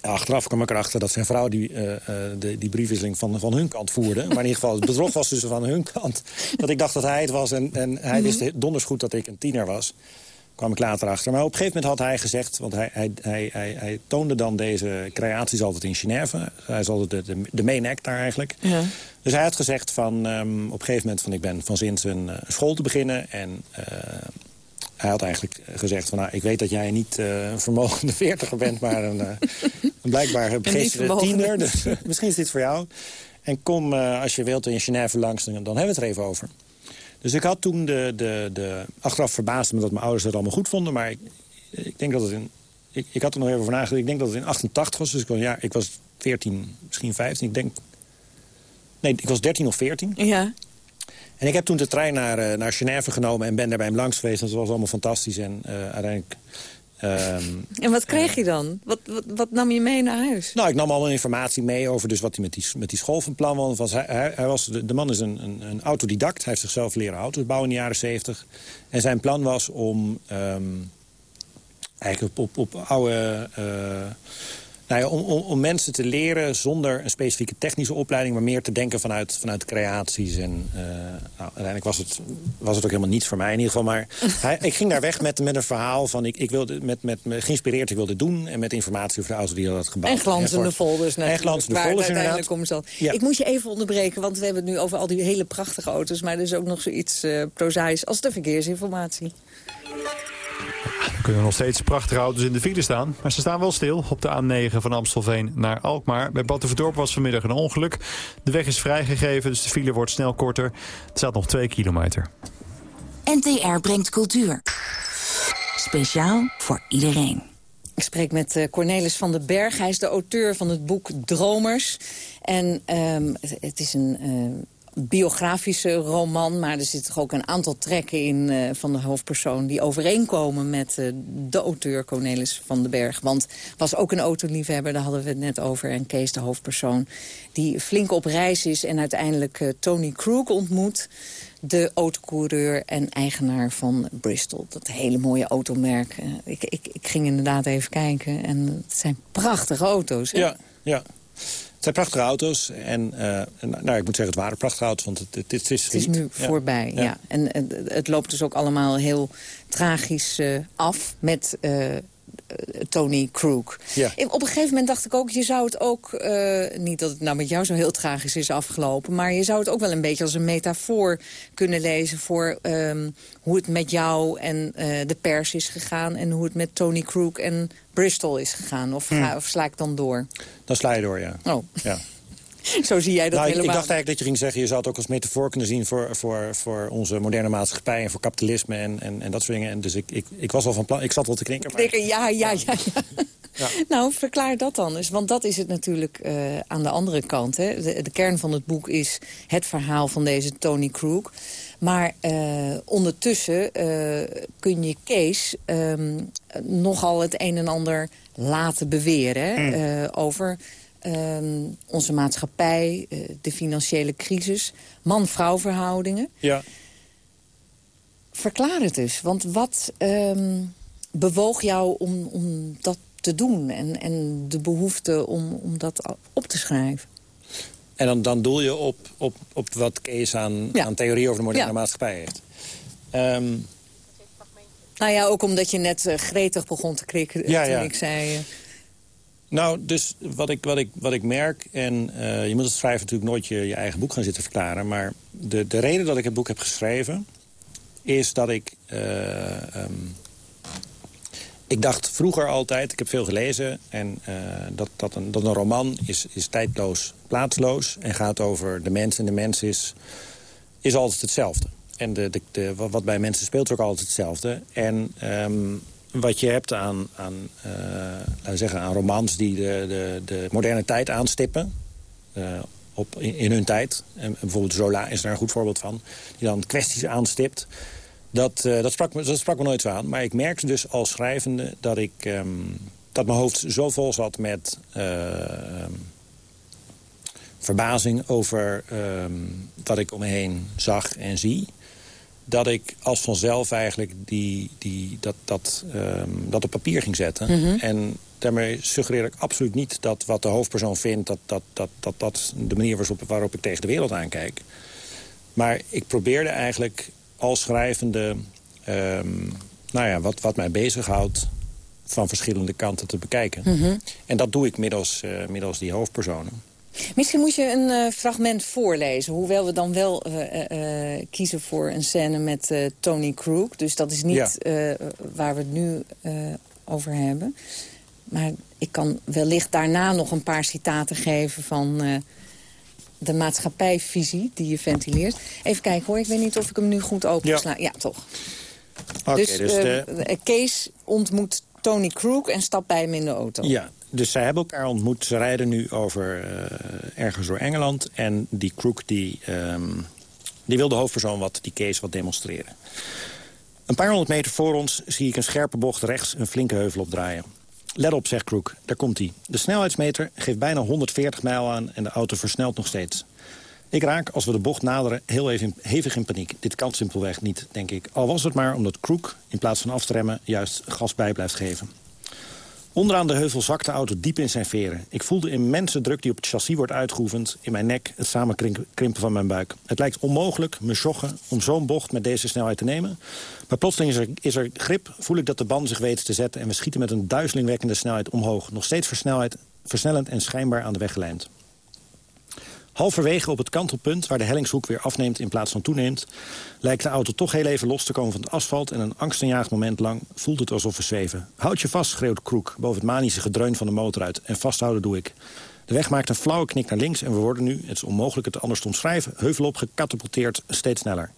Achteraf kwam ik erachter dat zijn vrouw die, uh, de, die briefwisseling van, van hun kant voerde. Maar in ieder geval, het bedrog was dus van hun kant. Dat ik dacht dat hij het was en, en hij wist donders goed dat ik een tiener was. kwam ik later achter. Maar op een gegeven moment had hij gezegd... want hij, hij, hij, hij, hij toonde dan deze creaties altijd in Genève. Hij is altijd de, de, de main act daar eigenlijk. Ja. Dus hij had gezegd van, ehm, op een gegeven moment... van ik ben van zins een uh, school te beginnen. En uh, hij had eigenlijk gezegd van... Nou, ik weet dat jij niet uh, een vermogende veertiger bent... maar een, een blijkbaar begeesterde tiener. Dus misschien is dit voor jou. En kom als je wilt in Genève langs, dan hebben we het er even over. Dus ik had toen de, de, de... Achteraf verbaasde me dat mijn ouders dat allemaal goed vonden. Maar ik, ik denk dat het in... Ik, ik had er nog even over nagedacht. Ik denk dat het in 88 was. Dus ik was, ja, ik was 14, misschien 15. Ik denk... Nee, ik was 13 of 14. Ja. En ik heb toen de trein naar, uh, naar Genève genomen en ben daar bij hem langs geweest. En dat was allemaal fantastisch. En uh, uiteindelijk... Um, en wat kreeg je dan? Wat, wat, wat, nam je mee naar huis? Nou, ik nam allemaal informatie mee over dus wat hij met die, met die school van plan was. Hij, hij, hij was de, de, man is een, een, een, autodidact. Hij heeft zichzelf leren auto's bouwen in de jaren 70. En zijn plan was om um, eigenlijk op, op, op oude... Uh, nou ja, om, om, om, mensen te leren zonder een specifieke technische opleiding... maar meer te denken vanuit, vanuit creaties. En, uh, nou, uiteindelijk was het, was het ook helemaal niets voor mij in ieder geval. Maar hij, ik ging daar weg met, met een verhaal van... Ik, ik wilde, met, met, met, geïnspireerd, ik wilde dit doen. En met informatie over de auto die had gebouwd. En glanzende folders En glanzende folders inderdaad. Om. Ja. Ik moet je even onderbreken, want we hebben het nu over al die hele prachtige auto's. Maar er is ook nog zoiets uh, prozaïs als de verkeersinformatie. Er kunnen nog steeds prachtige auto's in de file staan. Maar ze staan wel stil op de A9 van Amstelveen naar Alkmaar. Bij Battenverdorp was vanmiddag een ongeluk. De weg is vrijgegeven, dus de file wordt snel korter. Het staat nog 2 kilometer. NTR brengt cultuur. Speciaal voor iedereen. Ik spreek met Cornelis van den Berg. Hij is de auteur van het boek Dromers. En um, het is een... Uh, biografische roman, maar er zitten toch ook een aantal trekken in uh, van de hoofdpersoon... die overeenkomen met uh, de auteur Cornelis van den Berg. Want was ook een autoliefhebber, daar hadden we het net over. En Kees, de hoofdpersoon, die flink op reis is... en uiteindelijk uh, Tony Krug ontmoet, de autocoureur en eigenaar van Bristol. Dat hele mooie automerk. ik, ik, ik ging inderdaad even kijken en het zijn prachtige auto's. Hè? Ja, ja. Het zijn prachtige auto's. En uh, nou, ik moet zeggen, het waren prachtige auto's, want het, het, het is Het is nu ja. voorbij, ja. ja. En het loopt dus ook allemaal heel tragisch uh, af met Tony Krug. Ja. Op een gegeven moment dacht ik ook, je zou het ook... niet dat het nou met jou zo heel tragisch is afgelopen... maar je zou het ook wel een beetje als een metafoor kunnen lezen... voor um, hoe het met jou en de pers is gegaan... en hoe het met Tony Krug en Bristol is gegaan. Of, Hmm. of sla ik dan door? Dan sla je door, ja. Oh. ja. Zo zie jij dat nou, ik, helemaal. ik dacht eigenlijk dat je ging zeggen... je zou het ook als metafoor kunnen zien voor, voor, voor onze moderne maatschappij... en voor kapitalisme en, en, en dat soort dingen. En dus ik, ik, ik was al van plan... Ik zat wel te knikken. Maar... Knikken, ja, ja, ja. ja. Ja. Nou, verklaar dat dan eens. Want dat is het natuurlijk uh, aan de andere kant. Hè. De, de, kern van het boek is het verhaal van deze Tony Krug. Maar uh, ondertussen uh, kun je Kees um, nogal het een en ander laten beweren... Mm. over um, onze maatschappij, de financiële crisis... man-vrouw verhoudingen. Ja. Verklaar het dus. Want wat um, bewoog jou om, om dat te doen en, en de behoefte om, om dat op te schrijven. En dan, dan doel je op, op, op wat Kees aan, ja. aan theorie over de moderne ja. maatschappij heeft. Um, nou ja, ook omdat je net uh, gretig begon te krikken ja, toen ja. ik zei... Uh... Nou, dus wat ik, wat ik, wat ik merk... en uh, je moet het schrijven natuurlijk nooit je, je eigen boek gaan zitten verklaren... maar de, de reden dat ik het boek heb geschreven... is dat ik... Um, ik dacht vroeger altijd, ik heb veel gelezen... en uh, dat, dat, een, dat een roman is, is tijdloos, plaatsloos... en gaat over de mens. En de mens is, is altijd hetzelfde. En de, de, de, wat bij mensen speelt is ook altijd hetzelfde. En um, wat je hebt aan, aan, uh, laten zeggen, aan romans die de, de, de moderne tijd aanstippen... Uh, op, in, hun tijd, en bijvoorbeeld Zola is daar een goed voorbeeld van... die dan kwesties aanstipt... Dat, uh, dat, sprak me, dat sprak me nooit zo aan. Maar ik merkte dus als schrijvende dat, ik, um, dat mijn hoofd zo vol zat met uh, verbazing over um, wat ik om me heen zag en zie. Dat ik als vanzelf eigenlijk die, die, dat, dat, um, dat op papier ging zetten. Mhm. Mm -hmm. En daarmee suggereer ik absoluut niet dat wat de hoofdpersoon vindt... dat dat, dat, dat, dat de manier was op, waarop ik tegen de wereld aankijk. Maar ik probeerde eigenlijk als schrijvende um, nou ja, wat, wat mij bezighoudt van verschillende kanten te bekijken. Mhm. En dat doe ik middels, eh, middels die hoofdpersonen. Misschien moet je een eh, fragment voorlezen. Hoewel we dan wel eh, eh, kiezen voor een scène met Tony Crook. Dus dat is niet waar we het nu over hebben. Maar ik kan wellicht daarna nog een paar citaten geven van... de maatschappijvisie die je ventileert. Even kijken hoor, ik weet niet of ik hem nu goed opensla. Ja, toch. Oké, dus dus de- Kees ontmoet Tony Crook en stapt bij hem in de auto. Ja, dus zij hebben elkaar ontmoet. Ze rijden nu over eh, ergens door Engeland. En die Crook die, ehm, die wil de hoofdpersoon wat, die Kees wat demonstreren. Een paar honderd meter voor ons zie ik een scherpe bocht rechts een flinke heuvel opdraaien. Let op, zegt Crook, daar komt hij. De snelheidsmeter geeft bijna 140 mijl aan en de auto versnelt nog steeds. Ik raak, als we de bocht naderen, heel even hevig in paniek. Dit kan simpelweg niet, denk ik. Al was het maar omdat Crook, in plaats van af te remmen, juist gas bij blijft geven. Onderaan de heuvel zakt de auto diep in zijn veren. Ik voel de immense druk die op het chassis wordt uitgeoefend... in mijn nek, het samenkrimpen van mijn buik. Het lijkt onmogelijk, me joggen, om zo'n bocht met deze snelheid te nemen. Maar plotseling is er, grip, voel ik dat de banden zich weten te zetten... en we schieten met een duizelingwekkende snelheid omhoog. Nog steeds versnelheid, versnellend en schijnbaar aan de weg gelijmd. Halverwege op het kantelpunt, waar de hellingshoek weer afneemt in plaats van toeneemt... lijkt de auto toch heel even los te komen van het asfalt... en een angstaanjaagd moment lang voelt het alsof we zweven. Houd je vast, schreeuwt Kroek boven het manische gedreun van de motor uit. En vasthouden doe ik. De weg maakt een flauwe knik naar links en we worden nu, het is onmogelijk het anders te omschrijven... heuvelop gecatapulteerd, steeds sneller.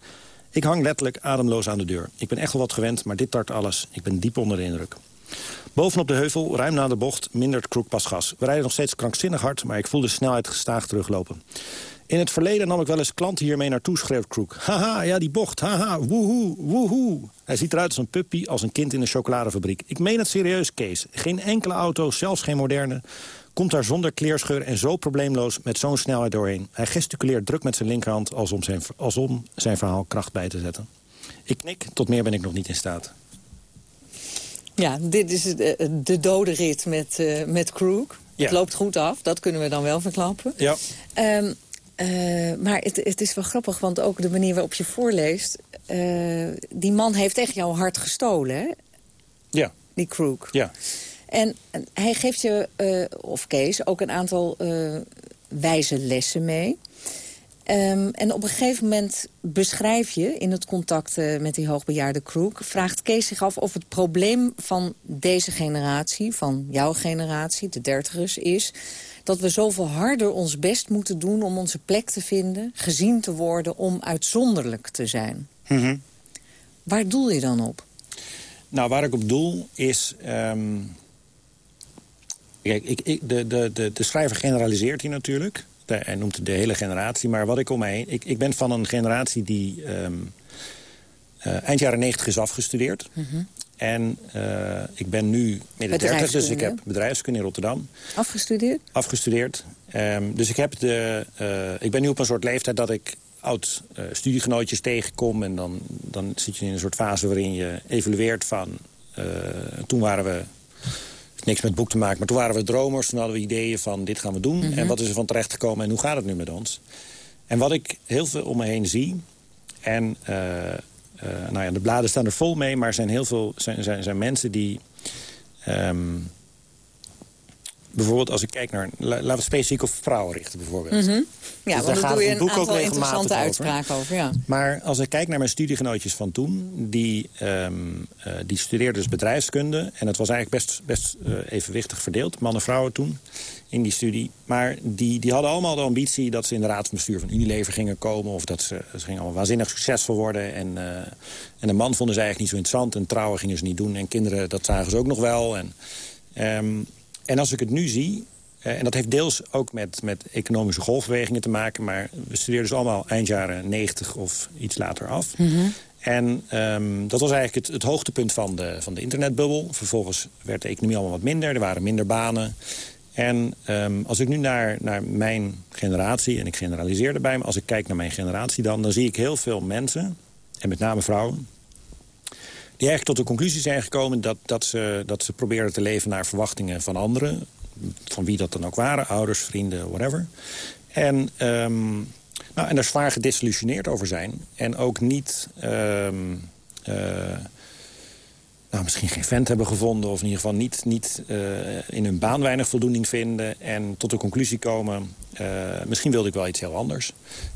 Ik hang letterlijk ademloos aan de deur. Ik ben echt wel wat gewend, maar dit tart alles. Ik ben diep onder de indruk. Bovenop de heuvel, ruim na de bocht, mindert Crook pas gas. We rijden nog steeds krankzinnig hard, maar ik voel de snelheid gestaag teruglopen. In het verleden nam ik wel eens klanten hiermee naartoe, schreeuwt Crook. Haha, ja, die bocht, haha, woehoe, woehoe. Hij ziet eruit als een puppy, als een kind in een chocoladefabriek. Ik meen het serieus, Kees. Geen enkele auto, zelfs geen moderne, komt daar zonder kleerscheur en zo probleemloos met zo'n snelheid doorheen. Hij gesticuleert druk met zijn linkerhand als om zijn, als om zijn verhaal kracht bij te zetten. Ik knik, tot meer ben ik nog niet in staat. Ja, dit is de, de dode rit met, eh met Crook. Ja. Het loopt goed af, dat kunnen we dan wel verklappen. Ja. Ehm, eh, maar het, het is wel grappig, want ook de manier waarop je voorleest... eh, die man heeft echt jouw hart gestolen, hè? Ja. Die Crook. Ja. En en hij geeft je, eh, of Kees, ook een aantal eh, wijze lessen mee. Ehm, en op een gegeven moment beschrijf je in het contact eh, met die hoogbejaarde Crook... vraagt Kees zich af of het probleem van deze generatie, van jouw generatie, de dertigers, is... dat we zoveel harder ons best moeten doen om onze plek te vinden... gezien te worden om uitzonderlijk te zijn. Mhm. Waar doel je dan op? Nou, waar ik op doel is... ehm, Kijk, ik, ik, de, de, de, de schrijver generaliseert hier natuurlijk. Hij noemt de hele generatie. Maar wat ik om heen... Ik, ik ben van een generatie die ehm, eh, eind jaren negentig is afgestudeerd. En eh, ik ben nu midden 30, dus ik heb bedrijfskunde in Rotterdam Afgestudeerd? afgestudeerd. Ehm, dus ik, heb de, eh, ik ben nu op een soort leeftijd dat ik oud studiegenootjes tegenkom. En dan, dan zit je in een soort fase waarin je evalueert van... toen waren we... niks met het boek te maken, maar toen waren we dromers. Toen hadden we ideeën van dit gaan we doen. Mhm. En wat is er van terechtgekomen en hoe gaat het nu met ons? En wat ik heel veel om me heen zie... en eh, eh, nou ja, de bladen staan er vol mee... maar er zijn heel veel zijn, zijn, zijn mensen die... ehm, bijvoorbeeld als ik kijk naar... la- Laten we specifiek op vrouwen richten bijvoorbeeld. Mhm. Ja, daar want daar doe je een boek ook aantal regelmatig interessante uitspraken over. Ja. Maar als ik kijk naar mijn studiegenootjes van toen... die, ehm, eh, die studeerden dus bedrijfskunde. En het was eigenlijk best, best eh, evenwichtig verdeeld. Mannen en vrouwen toen in die studie. Maar die, die hadden allemaal de ambitie dat ze in de raad van bestuur van Unilever gingen komen. Of dat ze, ze gingen allemaal waanzinnig succesvol worden. En, eh, en een man vonden ze eigenlijk niet zo interessant. En trouwen gingen ze niet doen. En kinderen, dat zagen ze ook nog wel. En, ehm, en als ik het nu zie... eh, en dat heeft deels ook met, met economische golfbewegingen te maken. Maar we studeerden dus allemaal eind jaren 90 of iets later af. En ehm, dat was eigenlijk het, het hoogtepunt van de, van de internetbubbel. Vervolgens werd de economie allemaal wat minder. Er waren minder banen. En ehm, als ik nu naar, naar mijn generatie, en ik generaliseer erbij... maar als ik kijk naar mijn generatie dan... dan zie ik heel veel mensen, en met name vrouwen... die eigenlijk tot de conclusie zijn gekomen dat, dat, ze, dat ze proberen te leven naar verwachtingen van anderen. Van wie dat dan ook waren, ouders, vrienden, whatever. En, ehm, nou, en daar zwaar gedisillusioneerd over zijn. En ook niet... ehm, eh, nou, misschien geen vent hebben gevonden... of in ieder geval niet, niet uh, in hun baan weinig voldoening vinden... en tot de conclusie komen, misschien wilde ik wel iets heel anders.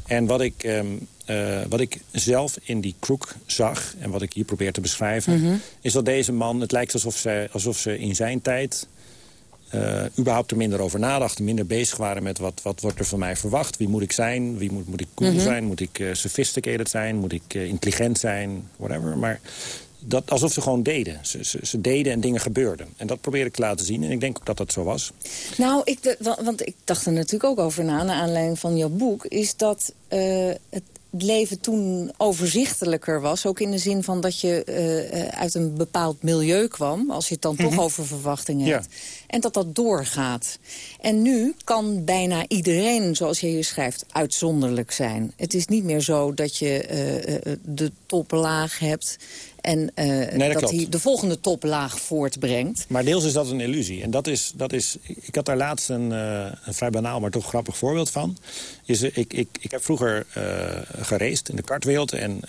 En wat ik, um, uh, wat ik zelf in die kroeg zag... en wat ik hier probeer te beschrijven... Mhm. is dat deze man, het lijkt alsof ze, alsof ze in zijn tijd... Uh, überhaupt er minder over nadachten, minder bezig waren met wat, wat wordt er van mij verwacht. Wie moet ik zijn? Wie moet, moet ik cool Mhm. zijn? Moet ik uh, sophisticated zijn? Moet ik uh, intelligent zijn? Whatever. Maar dat, alsof ze gewoon deden. Ze, ze, ze deden en dingen gebeurden. En dat probeer ik te laten zien. En ik denk ook dat dat zo was. Nou, ik, want ik dacht er natuurlijk ook over na, naar aanleiding van jouw boek... is dat eh, het leven toen overzichtelijker was. Ook in de zin van dat je eh, uit een bepaald milieu kwam... als je het dan Mhm. toch over verwachtingen Ja. hebt. En dat dat doorgaat. En nu kan bijna iedereen, zoals je hier schrijft, uitzonderlijk zijn. Het is niet meer zo dat je eh, de toplaag hebt... en eh, dat dat hij de volgende toplaag voortbrengt. Maar deels is dat een illusie. En dat is, dat is, ik had daar laatst een, eh, een vrij banaal, maar toch grappig voorbeeld van. Is, eh, ik, ik, ik heb vroeger geraced in de kartwereld. En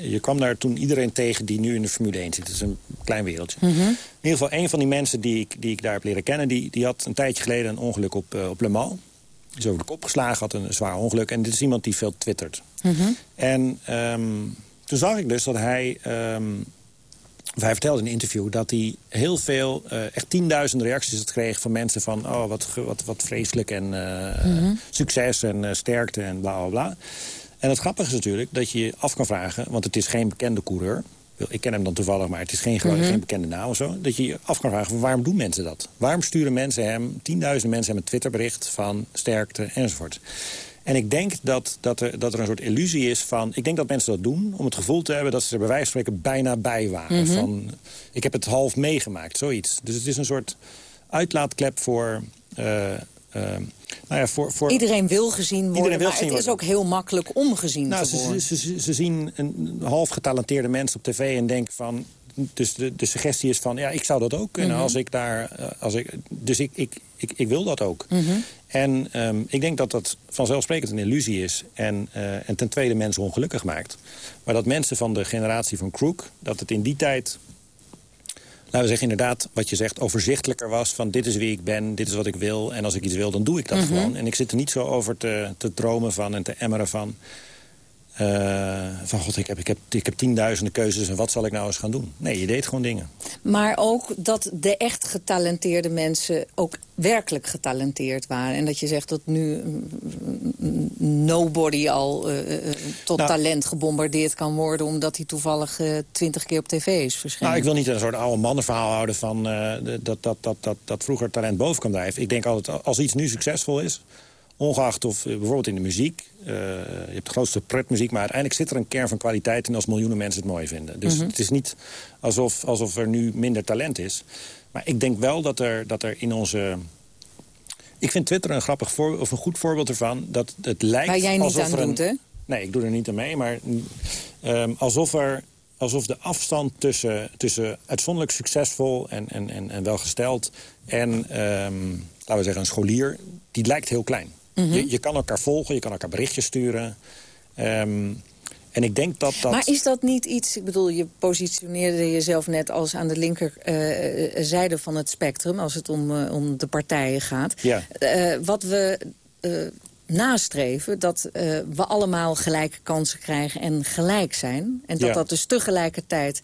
je, kwam daar toen iedereen tegen die nu in de Formule 1 zit. Het is een klein wereldje. Mhm. In ieder geval, een van die mensen die ik, die ik daar heb leren kennen... die, die had een tijdje geleden een ongeluk op, op Le Mans. Die is over de kop geslagen, had een zwaar ongeluk. En dit is iemand die veel twittert. En ehm, toen zag ik dus dat hij... of hij vertelde in een interview dat hij heel veel, eh, echt tienduizenden reacties had gekregen van mensen van... oh, wat, wat, wat vreselijk en eh, Mhm. succes en eh, sterkte en bla bla bla. En het grappige is natuurlijk dat je je af kan vragen... want het is geen bekende coureur. Ik ken hem dan toevallig, maar het is geen, Mhm. geen bekende naam of zo. Dat je je af kan vragen, waarom doen mensen dat? Waarom sturen mensen hem, tienduizenden mensen hem een Twitterbericht van sterkte enzovoort? En ik denk dat, dat, er, dat er een soort illusie is van... Ik denk dat mensen dat doen om het gevoel te hebben... dat ze er bij wijze van spreken bijna bij waren. Mhm. van, ik heb het half meegemaakt, zoiets. Dus het is een soort uitlaatklep voor... eh, eh, nou ja, voor, voor Iedereen wil gezien worden, Iedereen wil maar gezien het is ook heel makkelijk om gezien nou, te ze, worden. ze, ze, ze zien een half getalenteerde mens op tv en denken van... Dus de, de suggestie is van, ja, ik zou dat ook kunnen Mhm. als ik daar... eh, Als ik, dus ik, ik, ik, ik wil dat ook. Mhm. En ehm, ik denk dat dat vanzelfsprekend een illusie is. En, eh, en ten tweede mensen ongelukkig maakt. Maar dat mensen van de generatie van Crook... dat het in die tijd... Laten we zeggen inderdaad, wat je zegt, overzichtelijker was... van dit is wie ik ben, dit is wat ik wil... en als ik iets wil, dan doe ik dat Mhm. gewoon. En ik zit er niet zo over te, te dromen van en te emmeren van... eh, van god, ik heb, ik, heb, ik heb tienduizenden keuzes en wat zal ik nou eens gaan doen? Nee, je deed gewoon dingen. Maar ook dat de echt getalenteerde mensen ook werkelijk getalenteerd waren. En dat je zegt dat nu mm, mm, nobody al eh, eh, tot Nou- talent gebombardeerd kan worden... omdat hij toevallig twintig keer op tv is verschenen. Nou, ik wil niet een soort oude mannenverhaal houden van dat, dat, dat, dat, dat vroeger talent boven kan drijven. Ik denk altijd, als iets nu succesvol is, ongeacht of eh, bijvoorbeeld in de muziek... eh, je hebt de grootste pretmuziek, maar uiteindelijk zit er een kern van kwaliteit... in als miljoenen mensen het mooi vinden. Dus Mhm. het is niet alsof, alsof er nu minder talent is. Maar ik denk wel dat er, dat er in onze... Ik vind Twitter een grappig voor, of een goed voorbeeld ervan. Dat het lijkt Waar jij niet alsof aan er een, doet, hè? Nee, ik doe er niet aan mee. Maar ehm, alsof, er, alsof de afstand tussen, tussen uitzonderlijk succesvol en, en, en, en welgesteld... en, ehm, laten we zeggen, een scholier, die lijkt heel klein. Mhm. je, je kan elkaar volgen, je kan elkaar berichtjes sturen. Ehm, en ik denk dat dat... Maar is dat niet iets... Ik bedoel, je positioneerde jezelf net als aan de linkerzijde van het spectrum... als het om, eh, om de partijen gaat. Ja. Eh, wat we eh, nastreven, dat eh, we allemaal gelijke kansen krijgen en gelijk zijn. En dat Ja. dat dus tegelijkertijd...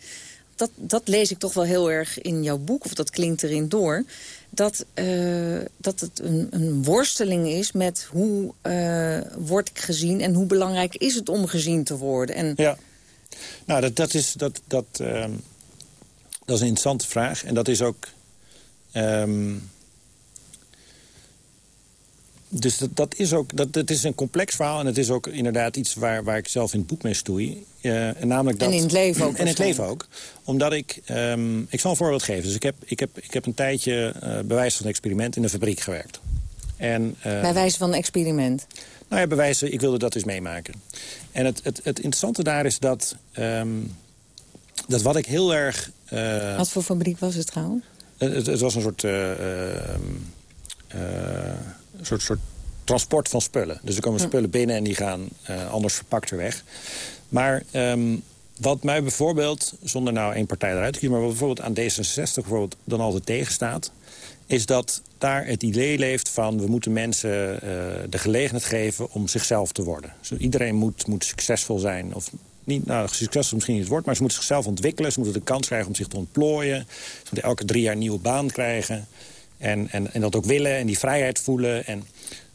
Dat, dat lees ik toch wel heel erg in jouw boek, of dat klinkt erin door... dat, eh, dat het een, een worsteling is met hoe eh, word ik gezien... en hoe belangrijk is het om gezien te worden. En Ja. Nou, dat, dat, is, dat, dat, ehm, dat is een interessante vraag. En dat is ook... ehm, dus dat, dat is ook dat, dat is een complex verhaal. En het is ook inderdaad iets waar, waar ik zelf in het boek mee stoei. Eh, en, namelijk dat, En in het leven ook En in het leven ook. Omdat ik... ehm, ik zal een voorbeeld geven. Dus ik heb, ik heb, ik heb een tijdje eh bewijs van een experiment in de fabriek gewerkt. En, eh, bij wijze van een experiment. nou ja, bewijzen, ik wilde dat eens meemaken. En het, het, het interessante daar is dat, ehm, dat wat ik heel erg... eh, Wat voor fabriek was het trouwens? het, het was een soort, soort, soort transport van spullen. Dus er komen spullen binnen en die gaan eh, anders verpakt weer weg. Maar ehm, wat mij bijvoorbeeld, zonder nou één partij eruit te kiezen... maar wat bijvoorbeeld aan D66 bijvoorbeeld dan altijd tegenstaat... is dat daar het idee leeft van... we moeten mensen uh, de gelegenheid geven om zichzelf te worden. Dus iedereen moet, moet succesvol zijn. Of niet, nou, succesvol misschien niet het woord... maar ze moeten zichzelf ontwikkelen. Ze moeten de kans krijgen om zich te ontplooien. Ze moeten elke drie jaar een nieuwe baan krijgen. En, en, en dat ook willen en die vrijheid voelen. En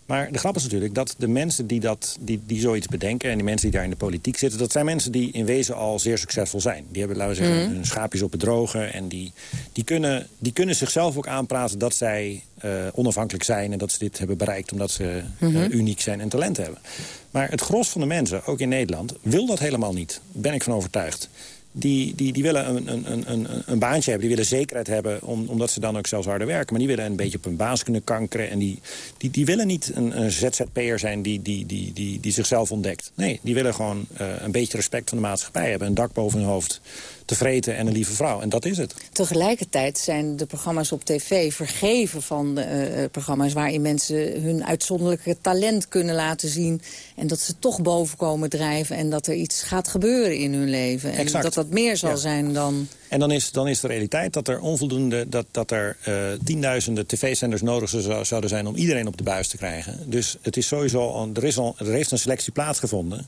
maar de grap is natuurlijk dat de mensen die, dat, die, die zoiets bedenken... en die mensen die daar in de politiek zitten... dat zijn mensen die in wezen al zeer succesvol zijn. Die hebben, laten we zeggen, Mhm. hun schaapjes op het droge. En die, die, kunnen, die kunnen zichzelf ook aanpraten dat zij eh, onafhankelijk zijn... en dat ze dit hebben bereikt omdat ze eh, Mhm. uniek zijn en talent hebben. Maar het gros van de mensen, ook in Nederland, wil dat helemaal niet. Daar ben ik van overtuigd. Die, die, die willen een, een, een, een, baantje hebben, die willen zekerheid hebben... Om, omdat ze dan ook zelfs harder werken. Maar die willen een beetje op hun baas kunnen kankeren. En die, die, die willen niet een, ZZP'er zijn die, die, die, die, die zichzelf ontdekt. Nee, die willen gewoon eh, een beetje respect van de maatschappij hebben. Een dak boven hun hoofd, tevreden en een lieve vrouw. En dat is het. Tegelijkertijd zijn de programma's op tv vergeven van eh, programma's... waarin mensen hun uitzonderlijke talent kunnen laten zien... en dat ze toch boven komen drijven en dat er iets gaat gebeuren in hun leven. En Exact. dat dat meer zal Ja. zijn dan... En dan is, dan is de realiteit dat er onvoldoende, dat, dat er eh, tienduizenden tv-zenders nodig zou, zouden zijn om iedereen op de buis te krijgen. Dus het is sowieso, er, is al, er heeft een selectie plaatsgevonden.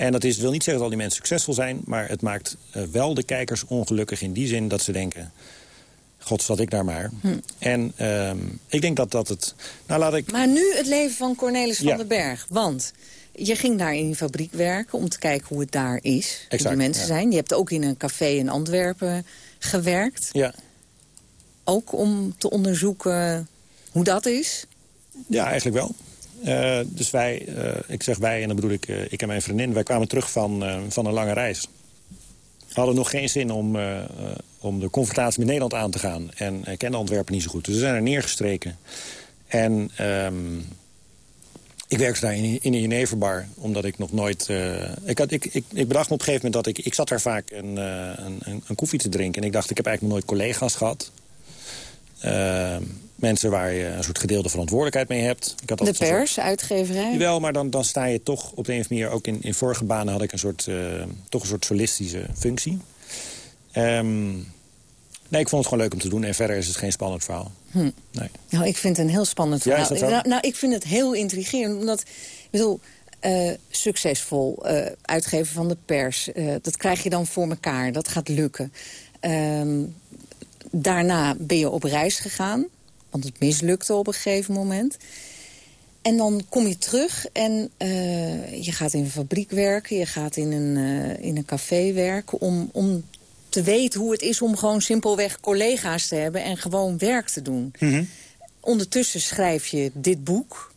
En dat is, wil niet zeggen dat al die mensen succesvol zijn, maar het maakt eh, wel de kijkers ongelukkig in die zin dat ze denken, god zat ik daar maar. Hm. En ehm, ik denk dat dat het, nou laat ik, Maar nu het leven van Cornelis van den Berg. Want je ging daar in die fabriek werken om te kijken hoe het daar is. hoe Exact, die mensen ja. zijn. Je hebt ook in een café in Antwerpen gewerkt. ja. Ook om te onderzoeken hoe dat is. Ja, eigenlijk wel. Eh, dus wij, eh, ik zeg wij en dan bedoel ik, eh, ik en mijn vriendin... wij kwamen terug van, van een lange reis. We hadden nog geen zin om, om de confrontatie met Nederland aan te gaan. En uh, kenden Antwerpen niet zo goed. Dus we zijn er neergestreken. En ehm, ik werkte daar in, in een jeneverbar, omdat ik nog nooit... ik, had, ik, ik, ik bedacht me op een gegeven moment dat ik... Ik zat daar vaak een, een, een, koffie te drinken. En ik dacht, ik heb eigenlijk nog nooit collega's gehad. Eh, mensen waar je een soort gedeelde verantwoordelijkheid mee hebt. Ik had De soort- pers, uitgeverij. Jawel, maar dan, dan sta je toch op de een of andere manier... ook in, in vorige banen had ik een soort, eh, toch een soort solistische functie. Ehm, nee, ik vond het gewoon leuk om te doen. En verder is het geen spannend verhaal. Hm. Nee. Nou, ik vind het een heel spannend Ja, is verhaal. zo? nou, nou, ik vind het heel intrigerend. Omdat, ik bedoel, eh, succesvol eh, uitgeven van de pers. dat krijg je dan voor elkaar. Dat gaat lukken. Ehm, daarna ben je op reis gegaan. Want het mislukte op een gegeven moment. En dan kom je terug en eh, je gaat in een fabriek werken. Je gaat in een, eh, in een café werken om, om te weten hoe het is om gewoon simpelweg collega's te hebben... en gewoon werk te doen. Ondertussen schrijf je dit boek.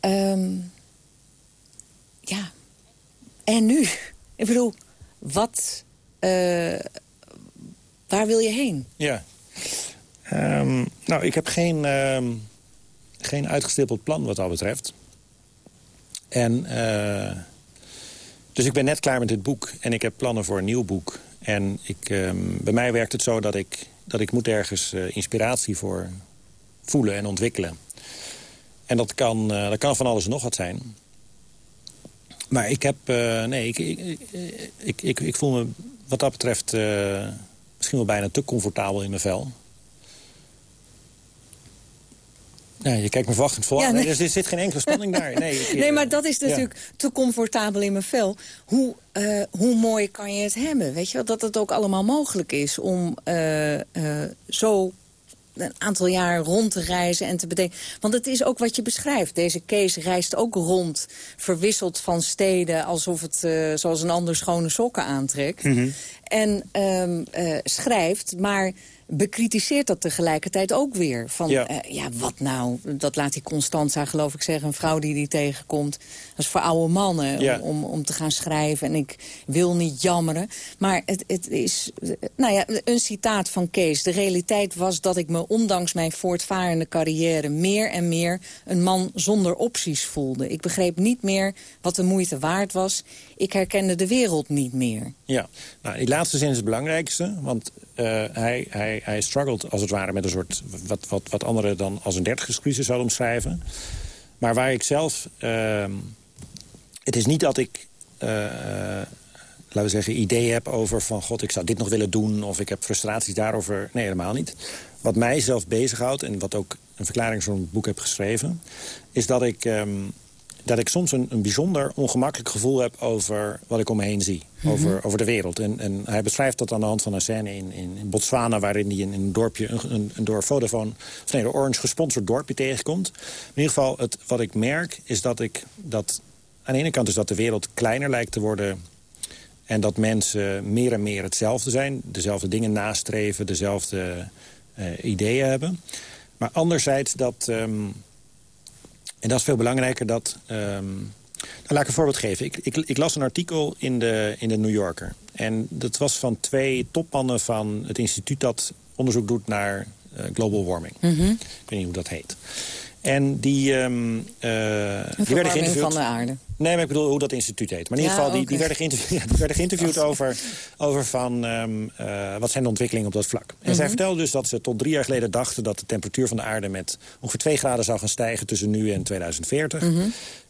Ehm, ja. En nu? Ik bedoel, wat... eh, waar wil je heen? Ja. Ehm, nou, ik heb geen, ehm, geen uitgestippeld plan wat dat betreft. En, eh, dus ik ben net klaar met dit boek en ik heb plannen voor een nieuw boek. En ik, ehm, bij mij werkt het zo dat ik, dat ik moet ergens eh, inspiratie voor voelen en ontwikkelen. En dat kan, eh, dat kan van alles en nog wat zijn. Maar ik heb, nee, ik, ik, ik, ik, ik, voel me wat dat betreft misschien wel bijna te comfortabel in mijn vel. Ja, je kijkt me verwachtend voor. Ja, nee. nee. Er zit geen enkele spanning daar. Nee, ik, Nee, eh, maar dat is ja. natuurlijk te comfortabel in mijn vel. Hoe, eh, hoe mooi kan je het hebben? Weet je wel, dat het ook allemaal mogelijk is om eh, eh, zo een aantal jaar rond te reizen en te bedenken. Want het is ook wat je beschrijft. Deze Kees reist ook rond, verwisselt van steden... alsof het eh, zoals een ander schone sokken aantrekt. En ehm, eh, schrijft, maar bekritiseert dat tegelijkertijd ook weer. Van, Ja. ja. ja, wat nou? Dat laat die Constanza, geloof ik zeggen, een vrouw die die tegenkomt. Dat is voor oude mannen Ja. om, om, om te gaan schrijven. En ik wil niet jammeren. Maar het, het is, eh, nou ja, een citaat van Kees. De realiteit was dat ik me, ondanks mijn voortvarende carrière... meer en meer een man zonder opties voelde. Ik begreep niet meer wat de moeite waard was. Ik herkende de wereld niet meer. Ja, nou, die laatste zin is het belangrijkste. Want eh, hij, hij, hij struggelt als het ware met een soort... wat, wat, wat anderen dan als een dertigerscrisis zouden omschrijven. Maar waar ik zelf... ehm, het is niet dat ik... eh, laten we zeggen, ideeën heb over van... god, ik zou dit nog willen doen of ik heb frustraties daarover. Nee, helemaal niet. Wat mij zelf bezighoudt en wat ook een verklaring zo'n boek heb geschreven... is dat ik, ehm, dat ik soms een, een bijzonder ongemakkelijk gevoel heb over wat ik om me heen zie. Mhm. over, over de wereld. En, en hij beschrijft dat aan de hand van een scène in, in, Botswana... waarin hij in, in een dorpje, een, een, een door Vodafone... of nee, door Orange gesponsord dorpje tegenkomt. In ieder geval, het, wat ik merk is dat ik... dat aan de ene kant is dat de wereld kleiner lijkt te worden... en dat mensen meer en meer hetzelfde zijn. Dezelfde dingen nastreven, dezelfde eh, ideeën hebben. Maar anderzijds dat... ehm, en dat is veel belangrijker dat... nou, laat ik een voorbeeld geven. Ik, ik, ik las een artikel in de, in de New Yorker. En dat was van twee topmannen van het instituut dat onderzoek doet naar eh, global warming. Ik weet niet hoe dat heet. En die, eh, die werden geïnterviewd. van de aarde. Nee, maar ik bedoel hoe dat instituut heet. Maar in ieder geval, die, die, werden geïnterviewd, die werden geïnterviewd over, over van, ehm, eh, wat zijn de ontwikkelingen op dat vlak. En zij Mhm. vertelden dus dat ze tot drie jaar geleden dachten... dat de temperatuur van de aarde met ongeveer 2 graden zou gaan stijgen... tussen nu en 2040. Mhm.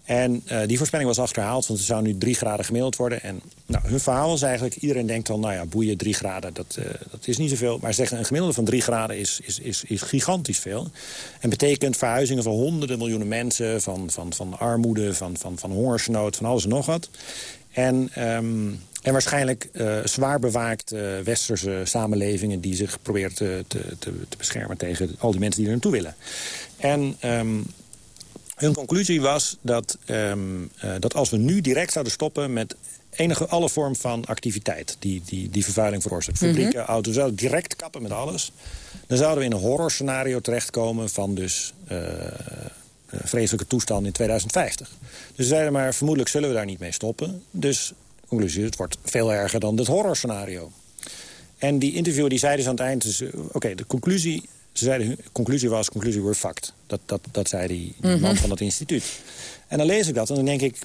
En eh, die voorspelling was achterhaald, want het zou nu 3 graden gemiddeld worden. En nou, hun verhaal is eigenlijk, iedereen denkt dan... nou ja, boeien, 3 graden, dat, eh, dat is niet zoveel. Maar ze zeggen, een gemiddelde van 3 graden is, is, is, is gigantisch veel. En betekent verhuizingen van honderden miljoenen mensen... van, van, van armoede, van, van, van hongersnood, van alles en nog wat. En, ehm, en waarschijnlijk eh, zwaar bewaakt eh, westerse samenlevingen... die zich proberen te, te, te, te beschermen tegen al die mensen die er naartoe willen. En... ehm, hun conclusie was dat, ehm, eh, dat als we nu direct zouden stoppen met enige alle vorm van activiteit die, die, die vervuiling veroorzaakt. Mhm. Fabrieken, auto's, zouden direct kappen met alles. Dan zouden we in een horrorscenario terechtkomen van dus eh, vreselijke toestanden in 2050. Dus ze zeiden maar, vermoedelijk zullen we daar niet mee stoppen. Dus, conclusie, het wordt veel erger dan dit horrorscenario. En die interviewer die zei dus aan het eind... dus, eh, Oké, de conclusie... Ze zeiden, de conclusie was, conclusie we're fucked. Dat, dat, dat zei die, die Mhm. man van dat instituut. En dan lees ik dat en dan denk ik...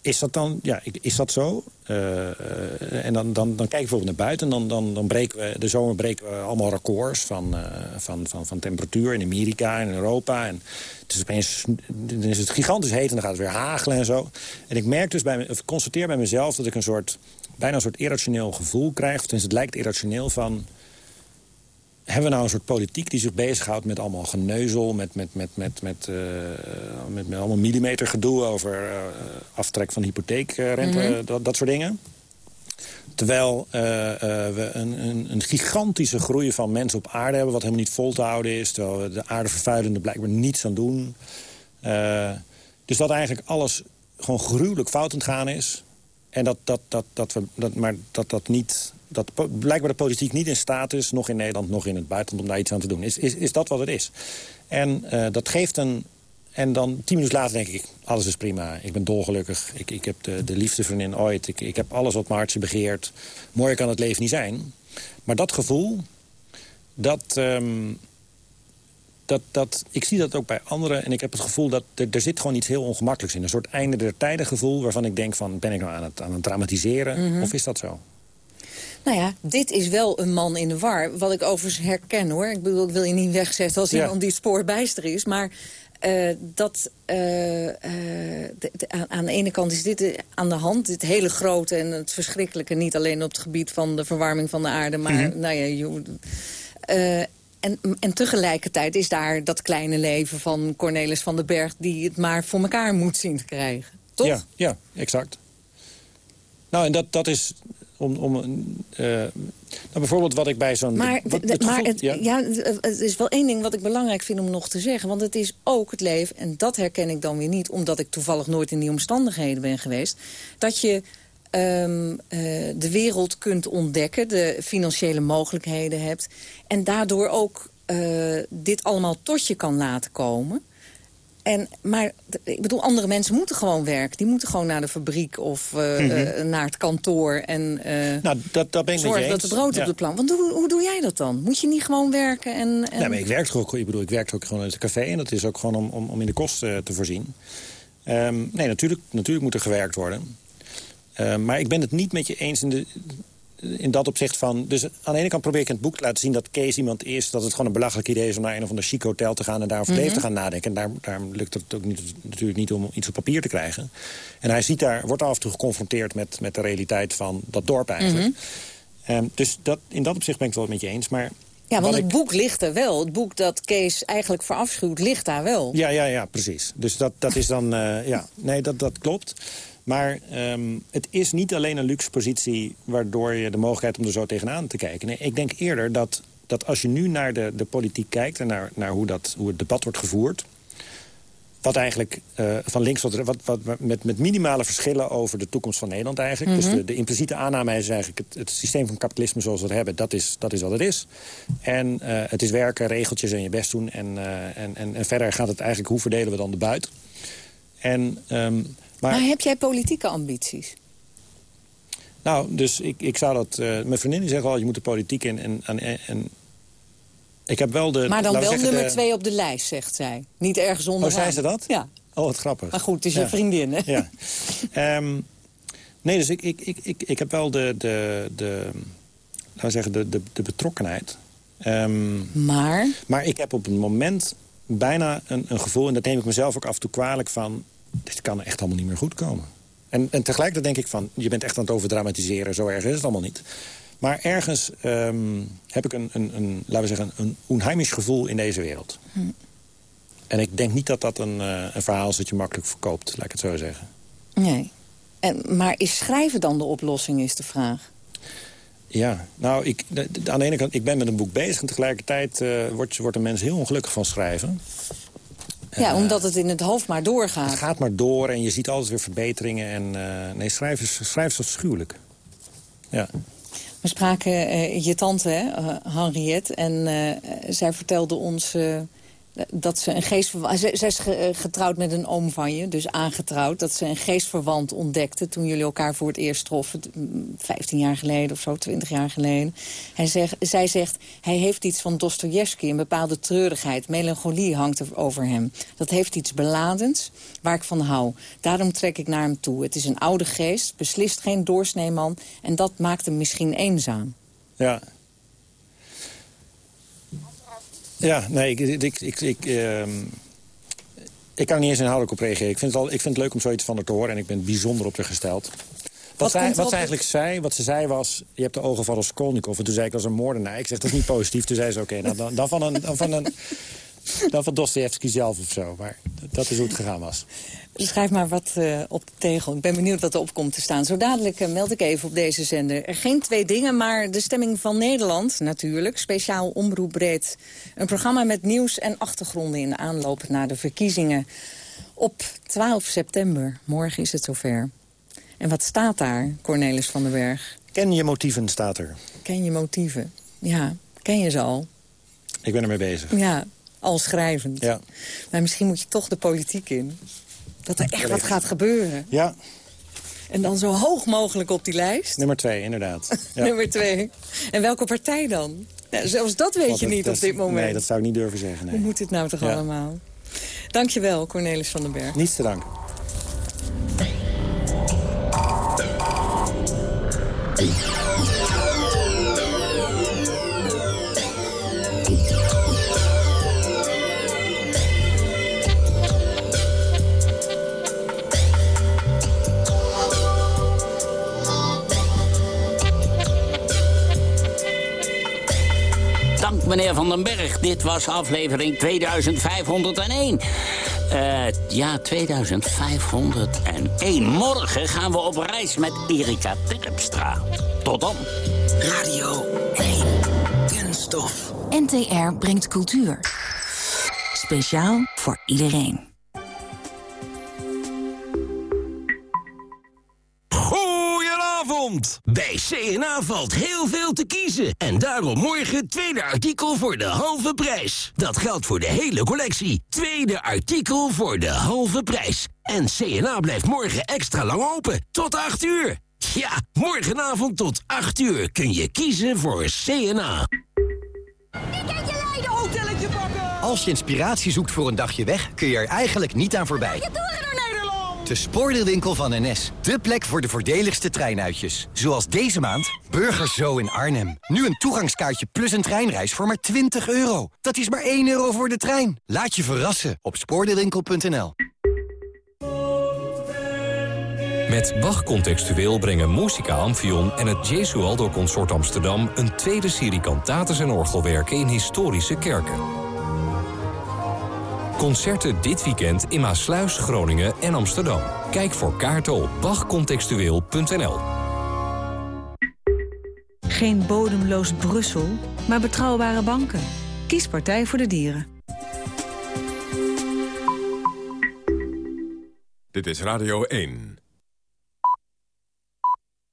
Is dat dan, ja, is dat zo? Eh, en dan, dan, dan kijk ik bijvoorbeeld naar buiten. En dan, dan, dan breken we, de zomer breken we allemaal records van, eh, van, van, van temperatuur in Amerika en in Europa. En het is opeens, dan is het gigantisch heet en dan gaat het weer hagelen en zo. En ik merk dus bij me, of constateer bij mezelf dat ik een soort, bijna een soort irrationeel gevoel krijg. Tenminste, het lijkt irrationeel van hebben we nou een soort politiek die zich bezighoudt met allemaal geneuzel... met, met, met, met, met, eh, met, met allemaal millimeter gedoe over eh, aftrek van hypotheekrente, Mhm. dat, dat soort dingen. Terwijl eh, we een, een, een gigantische groei van mensen op aarde hebben... wat helemaal niet vol te houden is. Terwijl we de aardevervuilende blijkbaar niets aan doen. Dus dat eigenlijk alles gewoon gruwelijk fout aan het gaan is. En dat, dat, dat, dat we, dat, maar dat dat niet... Dat blijkbaar de politiek niet in staat is, nog in Nederland, nog in het buitenland, om daar iets aan te doen. Is, is, is dat wat het is? En eh, dat geeft een... En dan tien minuten later denk ik, alles is prima. Ik ben dolgelukkig. Ik, ik heb de, de liefste vriendin ooit. Ik, ik heb alles wat mijn hartje begeert. Mooier kan het leven niet zijn. Maar dat gevoel, dat, ehm, dat, dat, ik zie dat ook bij anderen. En ik heb het gevoel dat er, er zit gewoon iets heel ongemakkelijks in. Een soort einde der tijden gevoel waarvan ik denk van... ben ik nou aan het, aan het dramatiseren? Mhm. Of is dat zo? Nou ja, dit is wel een man in de war. Wat ik overigens herken hoor. Ik bedoel, ik wil je niet wegzetten als Ja. iemand die spoorbijster is. Maar eh, dat, eh, eh, de- de- aan, de ene kant is dit aan de hand. Dit hele grote en het verschrikkelijke. Niet alleen op het gebied van de verwarming van de aarde. Maar Mhm. nou ja, je- en, en tegelijkertijd is daar dat kleine leven van Cornelis van den Berg... die het maar voor elkaar moet zien te krijgen. Toch? Ja, ja exact. Nou, en dat, dat is om... om eh, nou, bijvoorbeeld wat ik bij zo'n... Maar, wat- d- maar het, ja. het- het is wel één ding wat ik belangrijk vind om nog te zeggen. Want het is ook het leven, en dat herken ik dan weer niet... omdat ik toevallig nooit in die omstandigheden ben geweest... dat je ehm, eh, de wereld kunt ontdekken, de financiële mogelijkheden hebt... en daardoor ook eh, dit allemaal tot je kan laten komen... En, maar ik bedoel, andere mensen moeten gewoon werken. Die moeten gewoon naar de fabriek of eh, Mhm. eh, naar het kantoor. En eh, Nou, dat, dat ben ik zorgen dat de brood Ja. op de plank. Want hoe, hoe doe jij dat dan? Moet je niet gewoon werken? En, en... Nee, maar ik werk toch ook, ik bedoel, ik werk ook gewoon in het café en dat is ook gewoon om, om, om in de kosten te voorzien. Ehm, nee, natuurlijk, natuurlijk moet er gewerkt worden. Ehm, maar ik ben het niet met je eens in de, in dat opzicht van... Dus aan de ene kant probeer ik in het boek te laten zien dat Kees iemand is... dat het gewoon een belachelijk idee is om naar een of ander chic hotel te gaan... en daar over Mhm. leven te gaan nadenken. En daar, daar lukt het ook niet, natuurlijk niet om iets op papier te krijgen. En hij ziet daar, wordt af en toe geconfronteerd met, met de realiteit van dat dorp eigenlijk. Ehm, dus dat, in dat opzicht ben ik het wel met je eens. Maar Ja, want het ik- boek ligt er wel. Het boek dat Kees eigenlijk verafschuwt, ligt daar wel. Ja, ja, ja, precies. Dus dat, dat is dan... eh, ja, nee, dat, dat klopt. Maar ehm, het is niet alleen een luxe positie... waardoor je de mogelijkheid om er zo tegenaan te kijken. Nee, ik denk eerder dat, dat als je nu naar de, de politiek kijkt... en naar, naar hoe, dat, hoe het debat wordt gevoerd... wat eigenlijk eh, van links tot. Wat, wat, met, met minimale verschillen over de toekomst van Nederland eigenlijk. Mhm. Dus de, de impliciete aanname is eigenlijk... Het, het systeem van kapitalisme zoals we het hebben, dat is, dat is wat het is. En eh, het is werken, regeltjes en je best doen. En, eh, en, en, en verder gaat het eigenlijk... hoe verdelen we dan de buit? En, ehm, maar, Maar heb jij politieke ambities? nou, dus ik, ik zou dat... eh, mijn vriendin die zegt al, je moet de politiek in. En, en, en ik heb wel de... Maar dan wel zeggen, nummer de- twee op de lijst, zegt zij. Niet ergens onder. Oh, zei ze dat? Ja. Oh, wat grappig. Maar goed, het is je vriendin, hè? Ja. Ehm, nee, dus ik, ik, ik, ik, ik heb wel de, de, de, laten we zeggen, de, de, de betrokkenheid. Ehm, maar? Maar ik heb op het moment bijna een, een gevoel... en dat neem ik mezelf ook af en toe kwalijk van... dit kan echt allemaal niet meer goed komen. En, en tegelijkertijd denk ik van... je bent echt aan het overdramatiseren, zo erg is het allemaal niet. Maar ergens ehm, heb ik een, een, een, laten we zeggen, een onheimisch gevoel in deze wereld. Hm. En ik denk niet dat dat een, eh, een verhaal is dat je makkelijk verkoopt, laat ik het zo zeggen. Nee. En, maar is schrijven dan de oplossing, is de vraag. Ja, nou, ik, aan de ene kant, ik ben met een boek bezig... en tegelijkertijd eh, wordt, wordt een mens heel ongelukkig van schrijven. Ja, omdat het in het hoofd maar doorgaat. Het gaat maar door en je ziet altijd weer verbeteringen. En, eh, nee, schrijven is, schrijven is afschuwelijk. Ja. We spraken eh, je tante, hè, eh, Henriette, en eh, zij vertelde ons eh, dat ze een geestverwant... Zij, is eh, getrouwd met een oom van je, dus aangetrouwd... dat ze een geestverwant ontdekte toen jullie elkaar voor het eerst troffen... t- mm, 15 jaar geleden of zo, 20 jaar geleden. Hij zegt, zij zegt, hij heeft iets van Dostojevski, een bepaalde treurigheid. Melancholie hangt er over hem. Dat heeft iets beladends, waar ik van hou. Daarom trek ik naar hem toe. Het is een oude geest, beslist geen doorsneeman... en dat maakt hem misschien eenzaam. Ja. Ja, nee, ik, ik, ik, ik, ehm, ik kan er niet eens inhoudelijk op reageren. Ik vind, het al, ik vind het leuk om zoiets van haar te horen en ik ben bijzonder op haar gesteld. Wat, Wat zij, wat eigenlijk zei, wat ze zei was... je hebt de ogen van Raskolnikov. En toen zei ik als een moordenaar. Ik zeg, dat is niet positief. Toen zei ze, oké, nou, dan, dan van een... Dan van een dan van Dostoevsky zelf of zo. Maar dat is hoe het gegaan was. Schrijf maar wat eh, op de tegel. Ik ben benieuwd wat erop komt te staan. Zo dadelijk eh, meld ik even op deze zender. Er geen twee dingen, maar de stemming van Nederland natuurlijk. Speciaal omroepbreed. Een programma met nieuws en achtergronden in de aanloop naar de verkiezingen. Op 12 september. Morgen is het zover. En wat staat daar, Cornelis van den Berg? Ken je motieven, staat er. Ken je motieven? Ja, ken je ze al? Ik ben ermee bezig. Ja, al schrijvend. Ja. Maar misschien moet je toch de politiek in. Dat er echt wat gaat gebeuren. Ja, En dan zo hoog mogelijk op die lijst. nummer twee, inderdaad. Ja. Nummer twee. En welke partij dan? Nou, zelfs dat weet Want je niet op dit moment. Nee, dat zou ik niet durven zeggen. Hoe moet dit nou toch Ja. allemaal? Dankjewel, Cornelis van den Berg. Niets te danken. Dank meneer Van den Berg. Dit was aflevering 2501. Eh, ja, 2501. Morgen gaan we op reis met Erika Terpstra. Tot dan. Radio 1. Kunststof. NTR brengt cultuur. Speciaal voor iedereen. CNA valt heel veel te kiezen. En daarom morgen tweede artikel voor de halve prijs. Dat geldt voor de hele collectie. Tweede artikel voor de halve prijs. En CNA blijft morgen extra lang open. Tot 8 uur. Ja, morgenavond tot 8 uur kun je kiezen voor CNA. Als je inspiratie zoekt voor een dagje weg, kun je er eigenlijk niet aan voorbij. De spoordeelwinkel van NS. De plek voor de voordeligste treinuitjes. Zoals deze maand Burgers Zo in Arnhem. Nu een toegangskaartje plus een treinreis voor maar 20 euro. Dat is maar 1 euro voor de trein. Laat je verrassen op spoordeelwinkel.nl. Met Bach Contextueel brengen Musica Amphion en het Jesualdo Consort Amsterdam... een tweede serie kantates en orgelwerken in historische kerken. Concerten dit weekend in Maasluis, Groningen en Amsterdam. Kijk voor kaarten op bachcontextueel.nl. Geen bodemloos Brussel, maar betrouwbare banken. Kies Partij voor de Dieren. Dit is Radio 1.